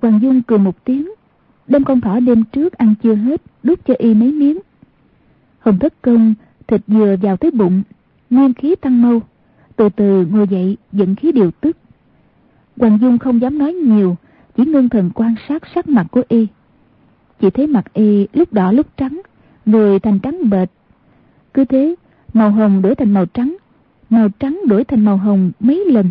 Hoàng dung cười một tiếng đem con thỏ đêm trước ăn chưa hết, đút cho y mấy miếng. Hồng thất công thịt vừa vào tới bụng, nguyên khí tăng mau, từ từ ngồi dậy dẫn khí điều tức. Hoàng dung không dám nói nhiều, chỉ ngưng thần quan sát sắc mặt của y. Chỉ thấy mặt y lúc đỏ lúc trắng, người thành trắng bệch cứ thế, màu hồng đổi thành màu trắng màu trắng đổi thành màu hồng mấy lần.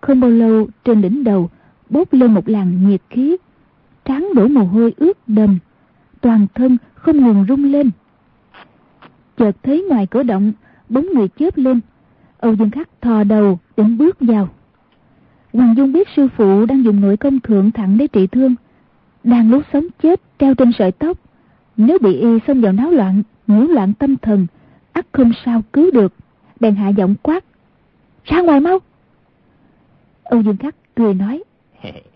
Không bao lâu, trên đỉnh đầu bốc lên một làn nhiệt khí trán đổ mồ hôi ướt đầm. Toàn thân không ngừng rung lên. Chợt thấy ngoài cửa động, bóng người chớp lên. Âu dương khắc thò đầu, định bước vào. Hoàng dung biết sư phụ đang dùng nội công thượng thẳng để trị thương. Đang lúc sống chết, treo trên sợi tóc. Nếu bị y xông vào náo loạn, nhiễu loạn tâm thần, ắt không sao cứu được. Bèn hạ giọng quát. Ra ngoài mau! Âu dương khắc cười nói.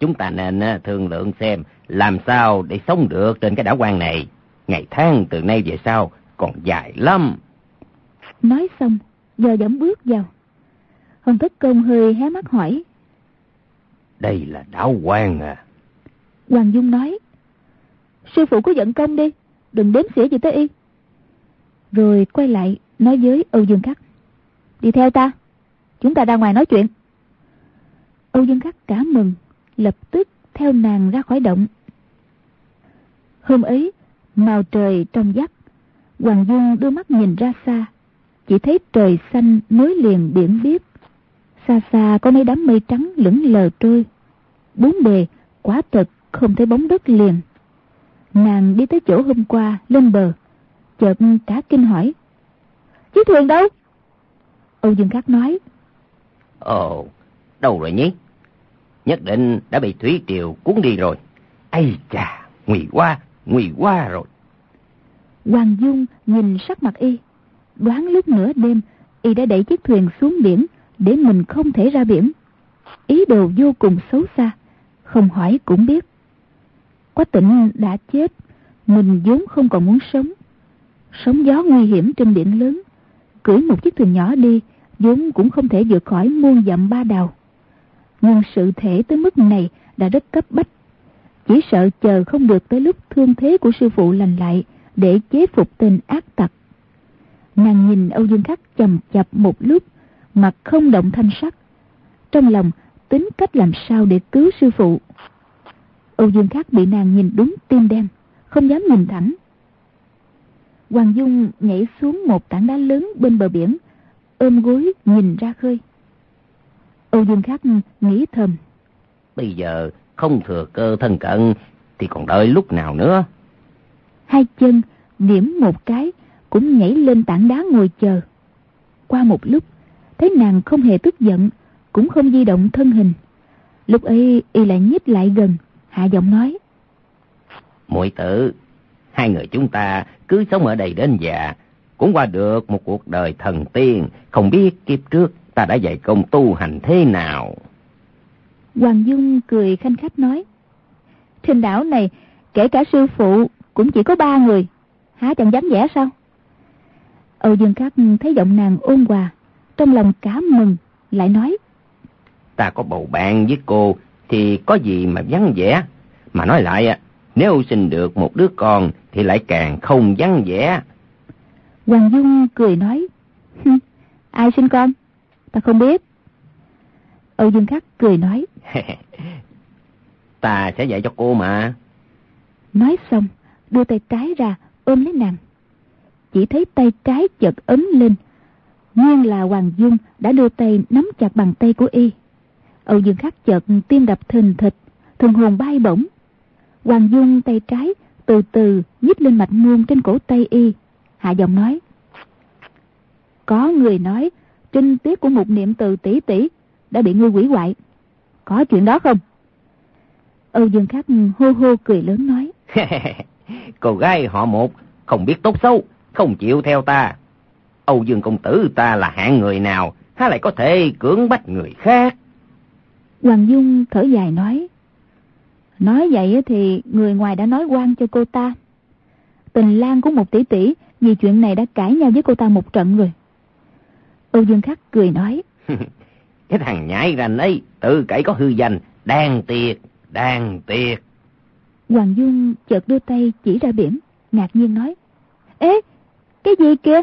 chúng ta nên thương lượng xem làm sao để sống được trên cái đảo quan này. Ngày tháng từ nay về sau còn dài lắm. Nói xong, giờ dẫm bước vào. Hồng Thất Công hơi hé mắt hỏi. Đây là đảo quan à? Hoàng Dung nói. Sư phụ có giận công đi, đừng đếm xỉa gì tới y. Rồi quay lại nói với Âu Dương Khắc. Đi theo ta, chúng ta ra ngoài nói chuyện. Âu Dương Khắc cả mừng lập tức theo nàng ra khỏi động. Hôm ấy, màu trời trong vắt hoàng dung đưa mắt nhìn ra xa, chỉ thấy trời xanh nối liền biển biếc. Xa xa có mấy đám mây trắng lững lờ trôi, bốn bề quả thật không thấy bóng đất liền. Nàng đi tới chỗ hôm qua lên bờ, chợt cả kinh hỏi, chiếc thuyền đâu? Âu dương khắc nói, ồ, đâu rồi nhỉ? Nhất định đã bị thủy triều cuốn đi rồi. Ây chà, nguy quá, nguy quá rồi. Hoàng Dung nhìn sắc mặt y, đoán lúc nửa đêm y đã đẩy chiếc thuyền xuống biển để mình không thể ra biển. Ý đồ vô cùng xấu xa, không hỏi cũng biết. Quá tịnh đã chết, mình vốn không còn muốn sống. Sống gió nguy hiểm trên biển lớn, cưỡi một chiếc thuyền nhỏ đi, vốn cũng không thể vượt khỏi muôn dặm ba đào nhưng sự thể tới mức này đã rất cấp bách. Chỉ sợ chờ không được tới lúc thương thế của sư phụ lành lại để chế phục tên ác tặc. Nàng nhìn âu dương khắc chầm chập một lúc, mặt không động thanh sắc. Trong lòng tính cách làm sao để cứu sư phụ? Âu dương khắc bị nàng nhìn đúng tim đen, không dám nhìn thẳng. Hoàng dung nhảy xuống một tảng đá lớn bên bờ biển, ôm gối nhìn ra khơi. Âu Dương Khắc nghĩ thầm. Bây giờ không thừa cơ thân cận, thì còn đợi lúc nào nữa? Hai chân điểm một cái, cũng nhảy lên tảng đá ngồi chờ. Qua một lúc, thấy nàng không hề tức giận, cũng không di động thân hình. Lúc ấy y lại nhích lại gần, hạ giọng nói. muội tử, hai người chúng ta cứ sống ở đây đến già, cũng qua được một cuộc đời thần tiên, không biết kiếp trước ta đã dạy công tu hành thế nào. Hoàng Dung cười khanh khách nói. Trên đảo này, kể cả sư phụ, cũng chỉ có ba người. Há chẳng dám vẻ sao? Âu Dương Khắc thấy giọng nàng ôn hòa, trong lòng cá mừng, lại nói. Ta có bầu bạn với cô, thì có gì mà vắng vẻ. Mà nói lại, nếu sinh được một đứa con, thì lại càng không vắng vẻ. Hoàng Dung cười nói. Ai sinh con? Ta không biết. Âu Dương Khắc cười nói. ta sẽ dạy cho cô mà. Nói xong, đưa tay trái ra, ôm lấy nàng. Chỉ thấy tay trái chợt ấm lên. Nguyên là Hoàng Dung đã đưa tay nắm chặt bàn tay của y. Âu Dương Khắc chợt tim đập thình thịch, thần hồn bay bổng. Hoàng Dung tay trái từ từ nhích lên mạch môn trên cổ tay y. Hạ giọng nói. Có người nói trinh tiết của một niệm từ tỷ tỷ đã bị ngươi quỷ hoại. Có chuyện đó không? Âu Dương Khắc hô hô cười lớn nói. Cô gái họ một không biết tốt xấu, không chịu theo ta. Âu Dương công tử ta là hạng người nào, há lại có thể cưỡng bách người khác. Hoàng Dung thở dài nói. Nói vậy thì người ngoài đã nói quan cho cô ta. Tình lang của một tỷ tỷ vì chuyện này đã cãi nhau với cô ta một trận rồi. Âu Dương Khắc cười nói. cái thằng nhãi rành ấy, tự cậy có hư danh, đang tiệt, đang tiệt. Hoàng Dung chợt đưa tay chỉ ra biển, ngạc nhiên nói. Ê, cái gì kia?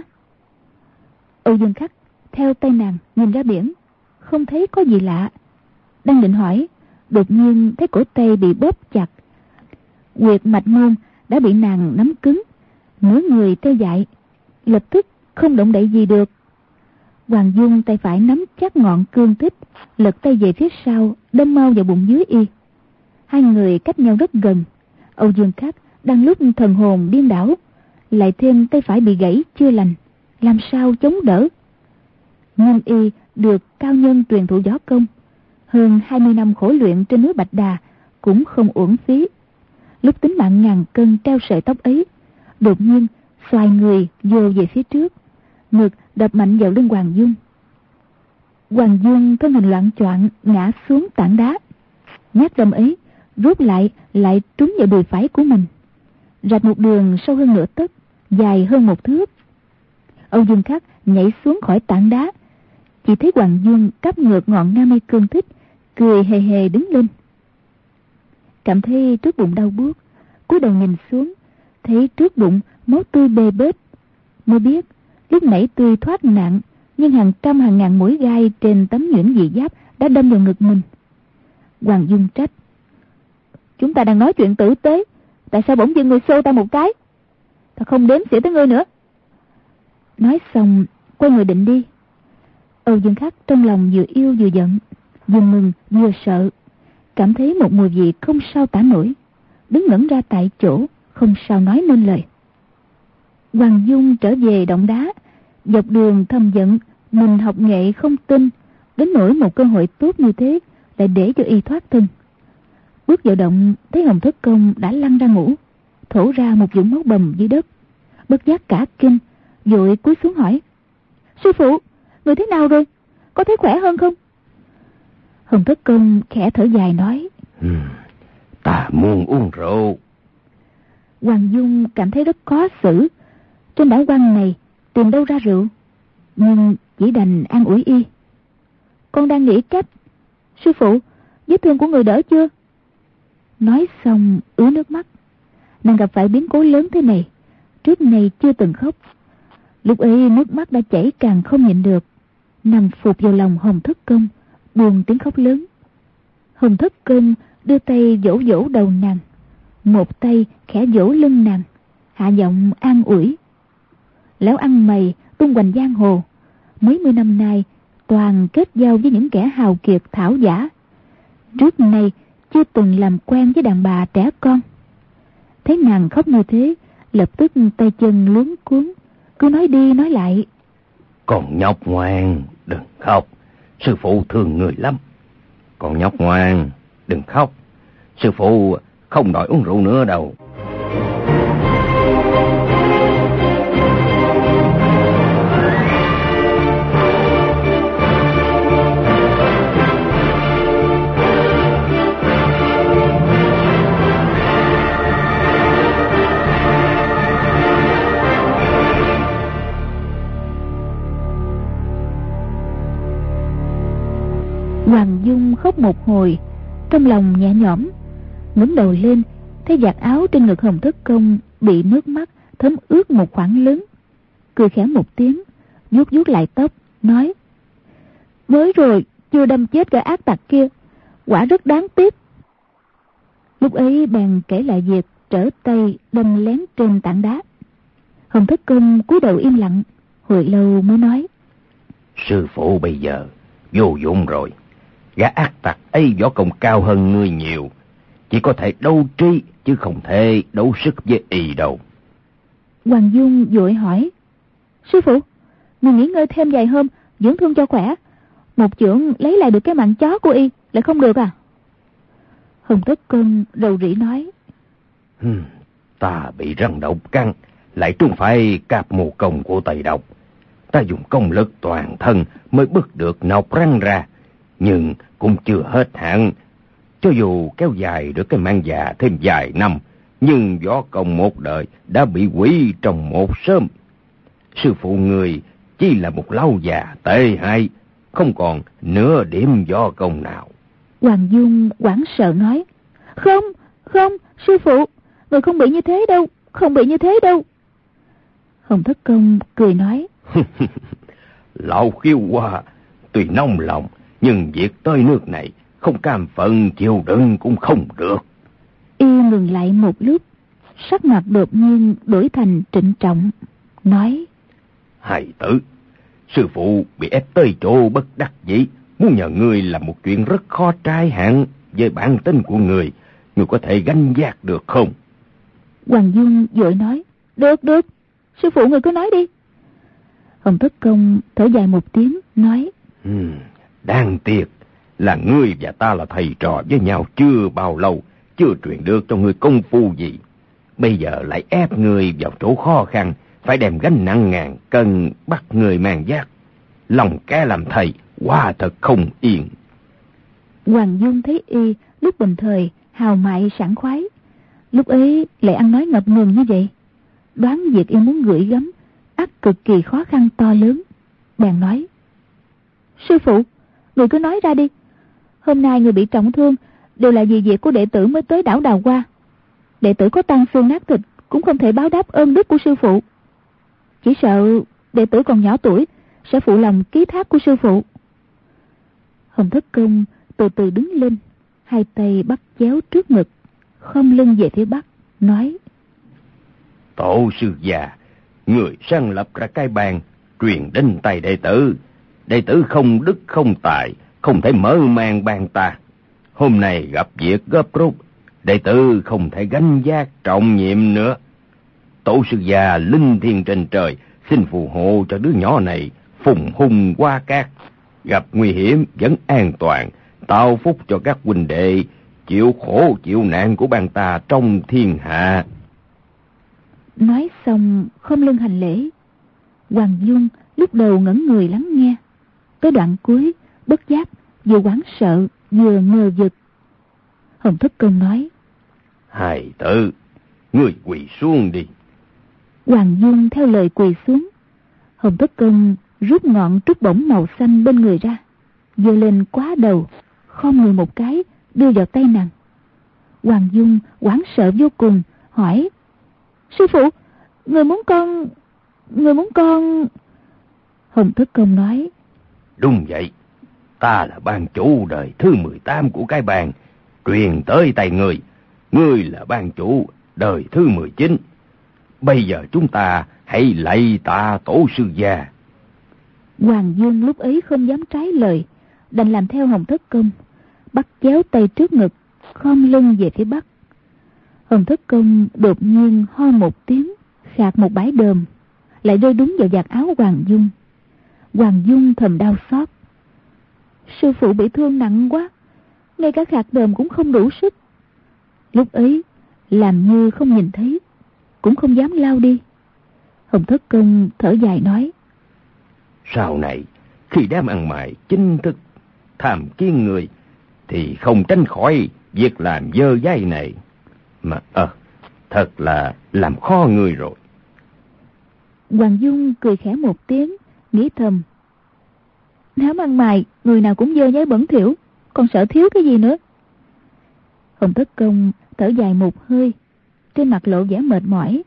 Âu Dương Khắc theo tay nàng nhìn ra biển, không thấy có gì lạ. Đang định hỏi, đột nhiên thấy cổ tay bị bóp chặt. Quyệt mạch môn đã bị nàng nắm cứng, nửa người tê dại, lập tức không động đậy gì được. Hoàng Dung tay phải nắm chắc ngọn cương tích, lật tay về phía sau, đâm mau vào bụng dưới y. Hai người cách nhau rất gần. Âu Dương Khắc đang lúc thần hồn điên đảo, lại thêm tay phải bị gãy chưa lành, làm sao chống đỡ. Nguyên y được cao nhân truyền thụ gió công, hơn 20 năm khổ luyện trên núi Bạch Đà cũng không uổng phí. Lúc tính mạng ngàn cân treo sợi tóc ấy, đột nhiên xoài người vô về phía trước, ngực đập mạnh vào lưng Hoàng Dung. Hoàng Dung có hình loạn choạng ngã xuống tảng đá. Nhát đâm ấy rút lại lại trúng vào đùi phải của mình. Rạch một đường sâu hơn nửa tấc, dài hơn một thước. Âu Dương Khắc nhảy xuống khỏi tảng đá. Chỉ thấy Hoàng Dung cắp ngược ngọn Nga mây cương thích, cười hề hề đứng lên. Cảm thấy trước bụng đau buốt, cúi đầu nhìn xuống, thấy trước bụng máu tươi bê bết, mới biết lúc nãy tươi thoát nạn nhưng hàng trăm hàng ngàn mũi gai trên tấm nhuyễn dị giáp đã đâm vào ngực mình. Hoàng Dung trách. Chúng ta đang nói chuyện tử tế, tại sao bỗng dưng người xô ta một cái? Ta không đếm xỉa tới ngươi nữa. Nói xong, quay người định đi. Âu Dương Khắc trong lòng vừa yêu vừa giận, vừa mừng vừa sợ, cảm thấy một mùi vị không sao tả nổi, đứng ngẩn ra tại chỗ, không sao nói nên lời. Hoàng Dung trở về động đá, dọc đường thầm giận, mình học nghệ không tin, đến nỗi một cơ hội tốt như thế lại để cho y thoát thân. Bước vào động, thấy Hồng Thất Công đã lăn ra ngủ, thổ ra một vũng máu bầm dưới đất. Bất giác cả kinh, vội cúi xuống hỏi. Sư phụ, người thế nào rồi? Có thấy khỏe hơn không? Hồng Thất Công khẽ thở dài nói. Ừ, ta muốn uống rượu. Hoàng Dung cảm thấy rất khó xử. Trên đảo quan này tìm đâu ra rượu. Nhưng chỉ đành an ủi y. Con đang nghĩ cách. Sư phụ, vết thương của người đỡ chưa? Nói xong ứa nước mắt. Nàng gặp phải biến cố lớn thế này. Trước này chưa từng khóc. Lúc ấy nước mắt đã chảy càng không nhịn được. Nằm phục vào lòng Hồng Thất Công buồn tiếng khóc lớn. Hồng thất công đưa tay vỗ vỗ đầu nàng, một tay khẽ vỗ lưng nàng, hạ giọng an ủi. Lão ăn mày tung hoành giang hồ, mấy mươi năm nay toàn kết giao với những kẻ hào kiệt thảo giả. Trước nay chưa từng làm quen với đàn bà trẻ con. Thấy nàng khóc như thế, lập tức tay chân luống cuốn, cứ nói đi nói lại. Còn nhóc ngoan, đừng khóc, sư phụ thương người lắm. Còn nhóc ngoan, đừng khóc, sư phụ không đòi uống rượu nữa đâu. Hoàng Dung khóc một hồi, trong lòng nhẹ nhõm, ngẩng đầu lên, thấy giặt áo trên ngực Hồng Thất Công bị nước mắt thấm ướt một khoảng lớn. Cười khẽ một tiếng, vuốt vuốt lại tóc, nói: "Mới rồi chưa đâm chết cái ác tặc kia, quả rất đáng tiếc." Lúc ấy bèn kể lại việc trở tay đâm lén trên tảng đá. Hồng Thất Công cúi đầu im lặng, hồi lâu mới nói: "Sư phụ bây giờ vô dụng rồi." Gã ác tặc ấy võ công cao hơn ngươi nhiều. Chỉ có thể đấu trí, chứ không thể đấu sức với y đâu. Hoàng Dung vội hỏi. Sư phụ, mình nghỉ ngơi thêm vài hôm, dưỡng thương cho khỏe. Một trưởng lấy lại được cái mạng chó của y, lại không được à? Hồng Tất Công đầu rỉ nói. Hmm, ta bị răng độc căng, lại trúng phải cạp mù công của tây độc. Ta dùng công lực toàn thân mới bứt được nọc răng ra nhưng cũng chưa hết hạn. Cho dù kéo dài được cái mang già thêm vài năm, nhưng võ công một đời đã bị quỷ trong một sớm. Sư phụ người chỉ là một lâu già tệ hại, không còn nửa điểm võ công nào. Hoàng Dung quảng sợ nói, Không, không, sư phụ, người không bị như thế đâu, không bị như thế đâu. Hồng Thất Công cười nói, Lão khiêu qua, tùy nông lòng, nhưng việc tới nước này, không cam phận chịu đựng cũng không được. Y ngừng lại một lúc, sắc mặt đột nhiên đổi thành trịnh trọng, nói. Hài tử, sư phụ bị ép tới chỗ bất đắc dĩ, muốn nhờ ngươi làm một chuyện rất khó trai hạn với bản tính của người, người có thể gánh giác được không? Hoàng Dung vội nói, được, được, sư phụ người cứ nói đi. Hồng Thất Công thở dài một tiếng, nói. Hmm, Đáng tiếc là ngươi và ta là thầy trò với nhau chưa bao lâu, chưa truyền được cho ngươi công phu gì. Bây giờ lại ép ngươi vào chỗ khó khăn, phải đem gánh nặng ngàn cân bắt người mang giác. Lòng kẻ làm thầy, quá thật không yên. Hoàng Dung thấy y lúc bình thời hào mại sảng khoái. Lúc ấy lại ăn nói ngập ngừng như vậy. Đoán việc y muốn gửi gắm, ắt cực kỳ khó khăn to lớn. Bèn nói. Sư phụ, Người cứ nói ra đi. Hôm nay người bị trọng thương, Đều là vì việc của đệ tử mới tới đảo đào qua Đệ tử có tăng xương nát thịt, Cũng không thể báo đáp ơn đức của sư phụ. Chỉ sợ đệ tử còn nhỏ tuổi, Sẽ phụ lòng ký thác của sư phụ. Hồng thất công từ từ đứng lên, Hai tay bắt chéo trước ngực Không lưng về phía bắc, Nói, Tổ sư già, Người săn lập ra cái bàn Truyền đến tay đệ tử đệ tử không đức không tài, không thể mở mang bàn ta. Hôm nay gặp việc gấp rút, đệ tử không thể gánh giác trọng nhiệm nữa. Tổ sư già linh thiên trên trời, xin phù hộ cho đứa nhỏ này phùng hung qua cát, gặp nguy hiểm vẫn an toàn, tạo phúc cho các huynh đệ, chịu khổ chịu nạn của bàn ta trong thiên hạ. Nói xong không lưng hành lễ, Hoàng Dung lúc đầu ngẩn người lắng nghe, Tới đoạn cuối, bất giác, vừa quán sợ, vừa ngờ vực. Hồng Thất Công nói. Hài tử, người quỳ xuống đi. Hoàng Dương theo lời quỳ xuống. Hồng Thất Công rút ngọn trúc bổng màu xanh bên người ra, giơ lên quá đầu, không người một cái, đưa vào tay nàng. Hoàng Dung quán sợ vô cùng, hỏi. Sư phụ, người muốn con... Người muốn con... Hồng Thất Công nói. Đúng vậy, ta là ban chủ đời thứ 18 của cái bàn, truyền tới tay người. Ngươi là ban chủ đời thứ 19. Bây giờ chúng ta hãy lạy tạ tổ sư gia. Hoàng Dương lúc ấy không dám trái lời, đành làm theo Hồng Thất Công, bắt chéo tay trước ngực, khom lưng về phía bắc hồng thất công đột nhiên ho một tiếng khạc một bãi đờm lại rơi đúng vào vạt áo hoàng dung hoàng dung thầm đau xót. Sư phụ bị thương nặng quá ngay cả khạc đờm cũng không đủ sức. Lúc ấy làm như không nhìn thấy cũng không dám lao đi. Hồng thất công thở dài nói. Sau này khi đám ăn mày chính thức tham kiến người thì không tránh khỏi việc làm dơ dây này. Mà ờ thật là làm khó người rồi. Hoàng dung cười khẽ một tiếng nghĩ thầm. Đám ăn mày người nào cũng dơ giấy bẩn thiểu, còn sợ thiếu cái gì nữa. Hồng thất công thở dài một hơi trên mặt lộ vẻ mệt mỏi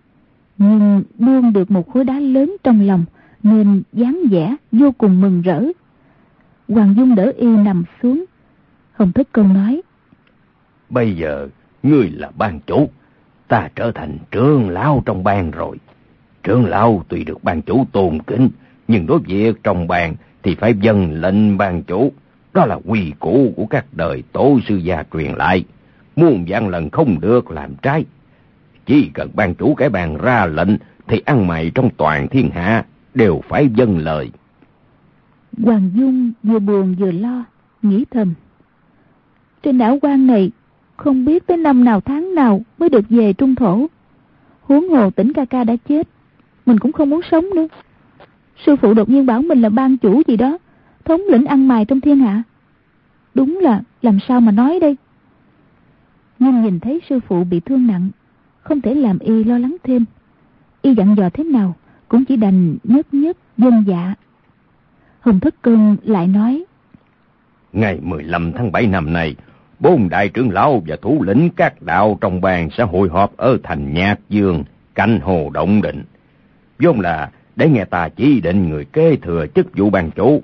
nhưng buông được một khối đá lớn trong lòng nên dáng vẻ vô cùng mừng rỡ. Hoàng dung đỡ y nằm xuống. Hồng thất công nói bây giờ ngươi là ban chủ ta trở thành trưởng lão trong ban rồi. Trưởng lão tuy được ban chủ tôn kính nhưng đối việc trong bàn thì phải dân lệnh ban chủ đó là quy củ của các đời tổ sư gia truyền lại muôn vạn lần không được làm trái chỉ cần ban chủ cái bàn ra lệnh thì ăn mày trong toàn thiên hạ đều phải dân lời. Hoàng Dung vừa buồn vừa lo, nghĩ thầm. Trên đảo quan này không biết tới năm nào tháng nào mới được về trung thổ. Huống hồ tỉnh ca ca đã chết, mình cũng không muốn sống nữa. Sư phụ đột nhiên bảo mình là ban chủ gì đó, thống lĩnh ăn mày trong thiên hạ. Đúng là làm sao mà nói đây? Nhưng nhìn thấy sư phụ bị thương nặng, không thể làm y lo lắng thêm. Y dặn dò thế nào cũng chỉ đành nhất nhất dân dạ. Hồng Thất Cương lại nói. Ngày 15 tháng 7 năm nay, bốn đại trưởng lão và thủ lĩnh các đạo trong bang sẽ hội họp ở thành Nhạc Dương, canh hồ Động Định. Vốn là để nghe ta chỉ định người kế thừa chức vụ ban chủ.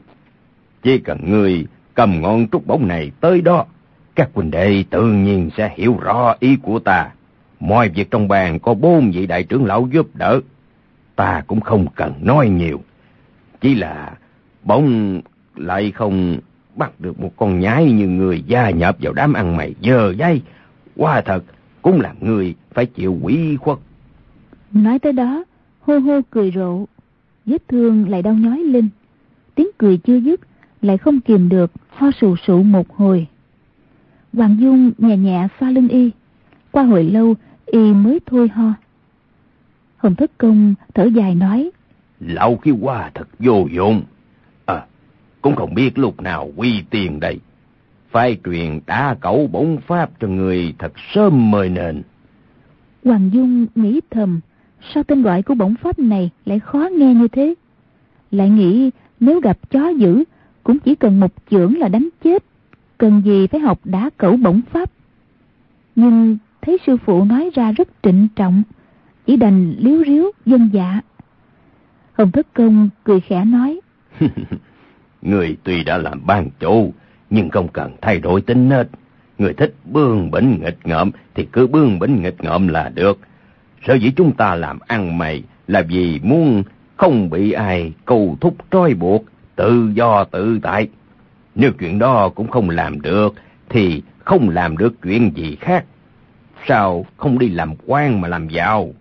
Chỉ cần người cầm ngọn trúc bóng này tới đó, các huynh đệ tự nhiên sẽ hiểu rõ ý của ta. Mọi việc trong bàn có bốn vị đại trưởng lão giúp đỡ. Ta cũng không cần nói nhiều. Chỉ là bỗng lại không bắt được một con nhái như người gia nhập vào đám ăn mày giờ dây. Qua thật, cũng làm người phải chịu quỷ khuất. Nói tới đó, hô hô cười rộ. Vết thương lại đau nhói lên. Tiếng cười chưa dứt, lại không kìm được, ho sù sụ một hồi. Hoàng Dung nhẹ nhẹ xoa lưng y. Qua hồi lâu, y mới thôi ho. Hồng Thất Công thở dài nói. Lão khi qua thật vô dụng. À, cũng không biết lúc nào quy tiền đây. Phải truyền đá cẩu bổn pháp cho người thật sớm mời nền. Hoàng Dung nghĩ thầm, sao tên gọi của bổng pháp này lại khó nghe như thế? Lại nghĩ nếu gặp chó dữ, cũng chỉ cần một chưởng là đánh chết. Cần gì phải học đá cẩu bổng pháp? Nhưng thấy sư phụ nói ra rất trịnh trọng chỉ đành liếu riếu dân dạ hồng thất công cười khẽ nói người tuy đã làm ban chủ nhưng không cần thay đổi tính nết người thích bương bỉnh nghịch ngợm thì cứ bương bỉnh nghịch ngợm là được sở dĩ chúng ta làm ăn mày là vì muốn không bị ai cầu thúc trói buộc tự do tự tại nếu chuyện đó cũng không làm được thì không làm được chuyện gì khác Sao không đi làm quan mà làm giàu?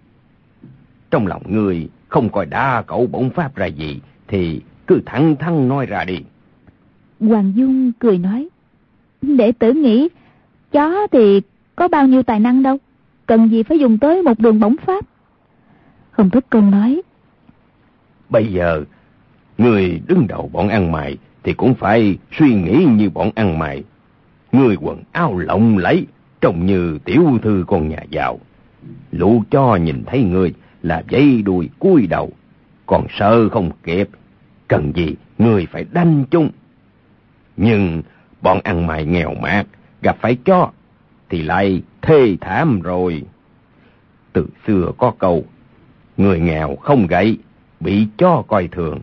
Trong lòng người không coi đa cậu bổn pháp ra gì, thì cứ thẳng thắn nói ra đi. Hoàng Dung cười nói, để tử nghĩ, chó thì có bao nhiêu tài năng đâu, cần gì phải dùng tới một đường bổng pháp. Hồng Thất Công nói, Bây giờ, người đứng đầu bọn ăn mày thì cũng phải suy nghĩ như bọn ăn mày. Người quần áo lộng lẫy, trông như tiểu thư con nhà giàu. Lũ cho nhìn thấy người là dây đuôi cúi đầu, còn sợ không kịp, cần gì người phải đanh chung. Nhưng bọn ăn mày nghèo mạt, gặp phải cho, thì lại thê thảm rồi. Từ xưa có câu, người nghèo không gậy, bị cho coi thường.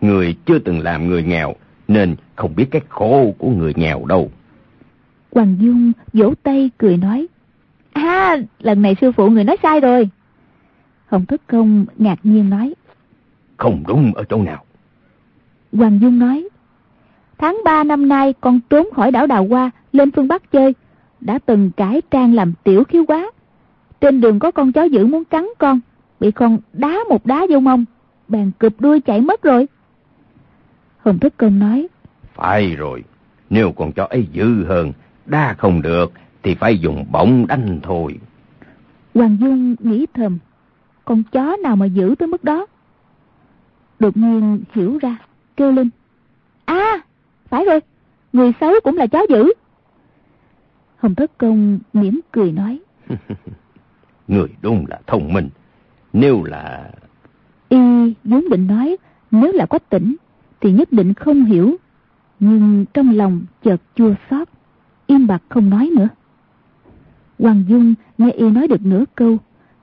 Người chưa từng làm người nghèo, nên không biết cái khổ của người nghèo đâu. Hoàng Dung vỗ tay cười nói. À, lần này sư phụ người nói sai rồi. Hồng Thất Công ngạc nhiên nói. Không đúng ở chỗ nào? Hoàng Dung nói. Tháng 3 năm nay con trốn khỏi đảo Đào Hoa lên phương Bắc chơi. Đã từng cải trang làm tiểu khiếu quá. Trên đường có con chó dữ muốn cắn con, bị con đá một đá vô mông, bèn cụp đuôi chạy mất rồi. Hồng Thức Công nói, Phải rồi, nếu con chó ấy dữ hơn, đá không được, thì phải dùng bổng đánh thôi. Hoàng Dung nghĩ thầm, con chó nào mà giữ tới mức đó. Đột nhiên hiểu ra, kêu lên. À, phải rồi, người xấu cũng là chó dữ. Hồng Thất Công mỉm cười nói. người đúng là thông minh. Nếu là... Y vốn định nói, nếu là quách tỉnh, thì nhất định không hiểu. Nhưng trong lòng chợt chua xót, im bặt không nói nữa. Hoàng Dung nghe y nói được nửa câu,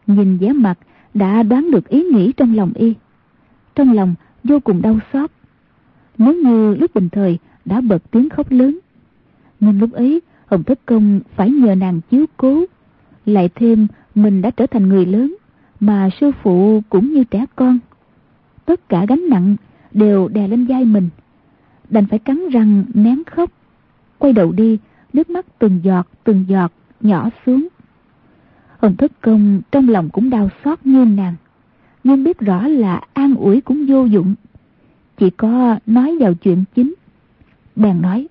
nhìn vẻ mặt đã đoán được ý nghĩ trong lòng y. Trong lòng vô cùng đau xót. Nếu như lúc bình thời đã bật tiếng khóc lớn. Nhưng lúc ấy Hồng Thất Công phải nhờ nàng chiếu cố. Lại thêm mình đã trở thành người lớn mà sư phụ cũng như trẻ con. Tất cả gánh nặng đều đè lên vai mình. Đành phải cắn răng nén khóc. Quay đầu đi, nước mắt từng giọt từng giọt nhỏ xuống. Hồng Thất Công trong lòng cũng đau xót như nàng. Nhưng biết rõ là an ủi cũng vô dụng. Chỉ có nói vào chuyện chính. Bèn nói.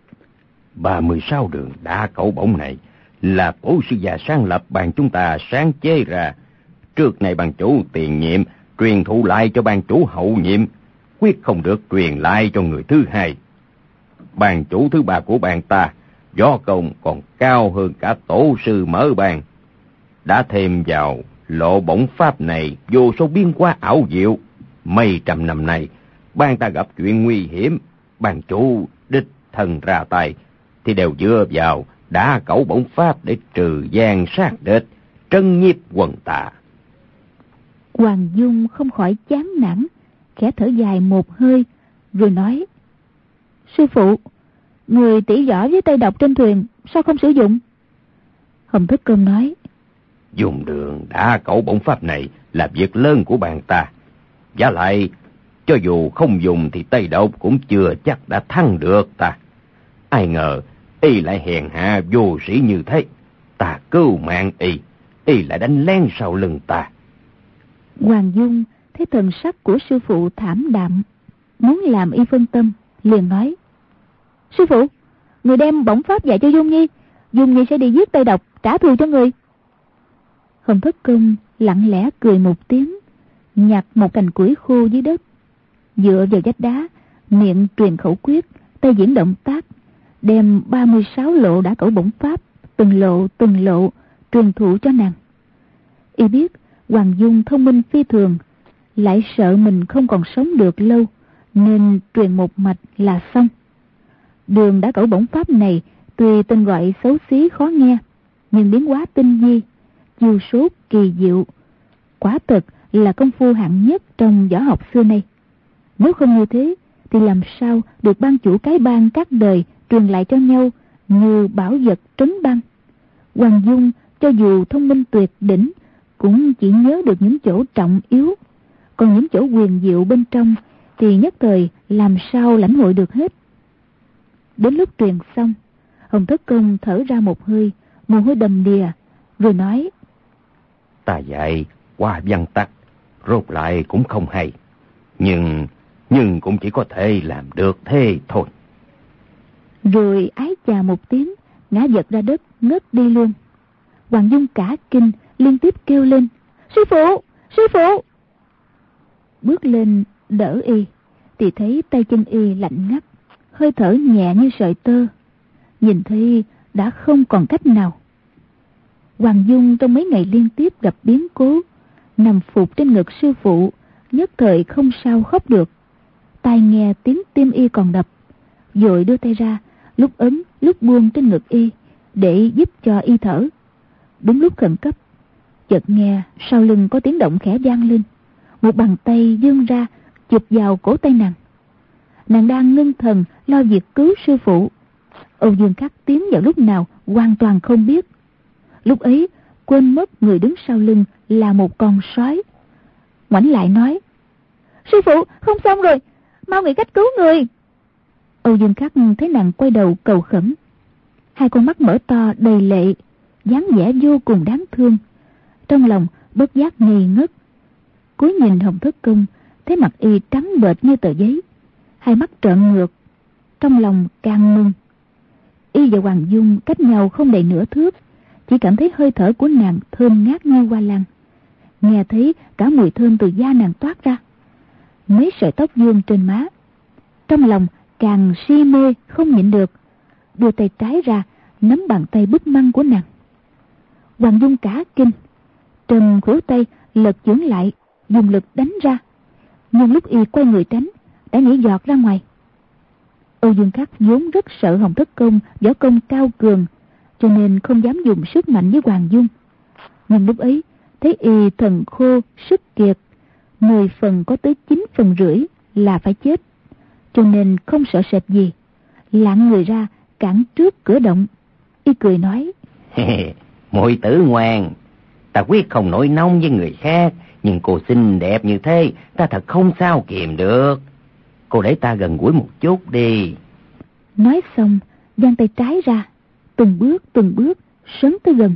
36 đường đã cậu bổng này là cổ sư già sáng lập bàn chúng ta sáng chế ra. Trước này bàn chủ tiền nhiệm truyền thụ lại cho bàn chủ hậu nhiệm, quyết không được truyền lại cho người thứ hai. Bàn chủ thứ ba của bàn ta, do công còn cao hơn cả tổ sư mở bàn. Đã thêm vào lộ bổng pháp này vô số biến hóa ảo diệu. Mấy trăm năm nay, ban ta gặp chuyện nguy hiểm, bàn chủ đích thần ra tay, thì đều dựa vào đã cẩu bổng pháp để trừ gian sát địch, trân nhiếp quần tạ. Hoàng Dung không khỏi chán nản, khẽ thở dài một hơi, rồi nói, Sư phụ, người tỉ võ với tay độc trên thuyền, sao không sử dụng? Hồng Thức Công nói, Dùng đường đã cẩu bổng pháp này là việc lớn của bàn ta. Giá lại, cho dù không dùng thì Tây Độc cũng chưa chắc đã thắng được ta. Ai ngờ, y lại hèn hạ vô sĩ như thế. Ta cứu mạng y, y lại đánh len sau lưng ta. Hoàng Dung thấy thần sắc của sư phụ thảm đạm, muốn làm y phân tâm, liền nói. Sư phụ, người đem bổng pháp dạy cho Dung Nhi, Dung Nhi sẽ đi giết Tây Độc, trả thù cho người. Hồng Thất Công lặng lẽ cười một tiếng, nhặt một cành củi khô dưới đất, dựa vào vách đá, miệng truyền khẩu quyết, tay diễn động tác, đem 36 lộ đã cẩu bổng pháp, từng lộ từng lộ, truyền thụ cho nàng. Y biết Hoàng Dung thông minh phi thường, lại sợ mình không còn sống được lâu, nên truyền một mạch là xong. Đường đã cẩu bổng pháp này tuy tên gọi xấu xí khó nghe, nhưng biến quá tinh vi, chiêu số kỳ diệu. Quả thực là công phu hạng nhất trong võ học xưa nay. Nếu không như thế, thì làm sao được ban chủ cái bang các đời truyền lại cho nhau như bảo vật trấn băng. Hoàng Dung cho dù thông minh tuyệt đỉnh cũng chỉ nhớ được những chỗ trọng yếu, còn những chỗ quyền diệu bên trong thì nhất thời làm sao lãnh hội được hết. Đến lúc truyền xong, Hồng Thất Công thở ra một hơi, mồ hôi đầm đìa, rồi nói Ta dạy qua văn tắc, rốt lại cũng không hay. Nhưng, nhưng cũng chỉ có thể làm được thế thôi. Rồi ái chà một tiếng, ngã giật ra đất, ngất đi luôn. Hoàng Dung cả kinh, liên tiếp kêu lên. Sư phụ! Sư phụ! Bước lên, đỡ y, thì thấy tay chân y lạnh ngắt, hơi thở nhẹ như sợi tơ. Nhìn thấy đã không còn cách nào. Hoàng Dung trong mấy ngày liên tiếp gặp biến cố, nằm phục trên ngực sư phụ, nhất thời không sao khóc được. Tai nghe tiếng tim y còn đập, vội đưa tay ra, lúc ấm lúc buông trên ngực y, để giúp cho y thở. Đúng lúc khẩn cấp, chợt nghe sau lưng có tiếng động khẽ vang lên. Một bàn tay vươn ra, chụp vào cổ tay nàng. Nàng đang ngưng thần lo việc cứu sư phụ. Âu Dương Khắc tiến vào lúc nào hoàn toàn không biết. Lúc ấy, quên mất người đứng sau lưng là một con sói. Ngoảnh lại nói, Sư phụ, không xong rồi, mau nghĩ cách cứu người. Âu Dương Khắc thấy nàng quay đầu cầu khẩn. Hai con mắt mở to đầy lệ, dáng vẻ vô cùng đáng thương. Trong lòng bất giác ngây ngất. Cúi nhìn Hồng Thất Công, thấy mặt y trắng bệch như tờ giấy. Hai mắt trợn ngược, trong lòng càng mừng. Y và Hoàng Dung cách nhau không đầy nửa thước, chỉ cảm thấy hơi thở của nàng thơm ngát như hoa lan. Nghe thấy cả mùi thơm từ da nàng toát ra. Mấy sợi tóc dương trên má. Trong lòng càng si mê không nhịn được. Đưa tay trái ra, nắm bàn tay bức măng của nàng. Hoàng Dung cả kinh. Trầm khử tay lật chưởng lại, dùng lực đánh ra. Nhưng lúc y quay người tránh, đã nhảy giọt ra ngoài. Âu Dương Khắc vốn rất sợ Hồng Thất Công võ công cao cường, cho nên không dám dùng sức mạnh với Hoàng Dung. Nhưng lúc ấy, thấy y thần khô, sức kiệt, mười phần có tới chín phần rưỡi là phải chết, cho nên không sợ sệt gì. Lạng người ra, cản trước cửa động. Y cười nói, muội tử ngoan, ta quyết không nổi nông với người khác, nhưng cô xinh đẹp như thế, ta thật không sao kiềm được. Cô để ta gần gũi một chút đi. Nói xong, giang tay trái ra, từng bước từng bước, sấn tới gần.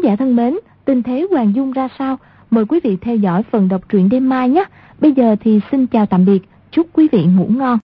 Thính giả thân mến, tình thế Hoàng Dung ra sao? Mời quý vị theo dõi phần đọc truyện đêm mai nhé. Bây giờ thì xin chào tạm biệt, chúc quý vị ngủ ngon.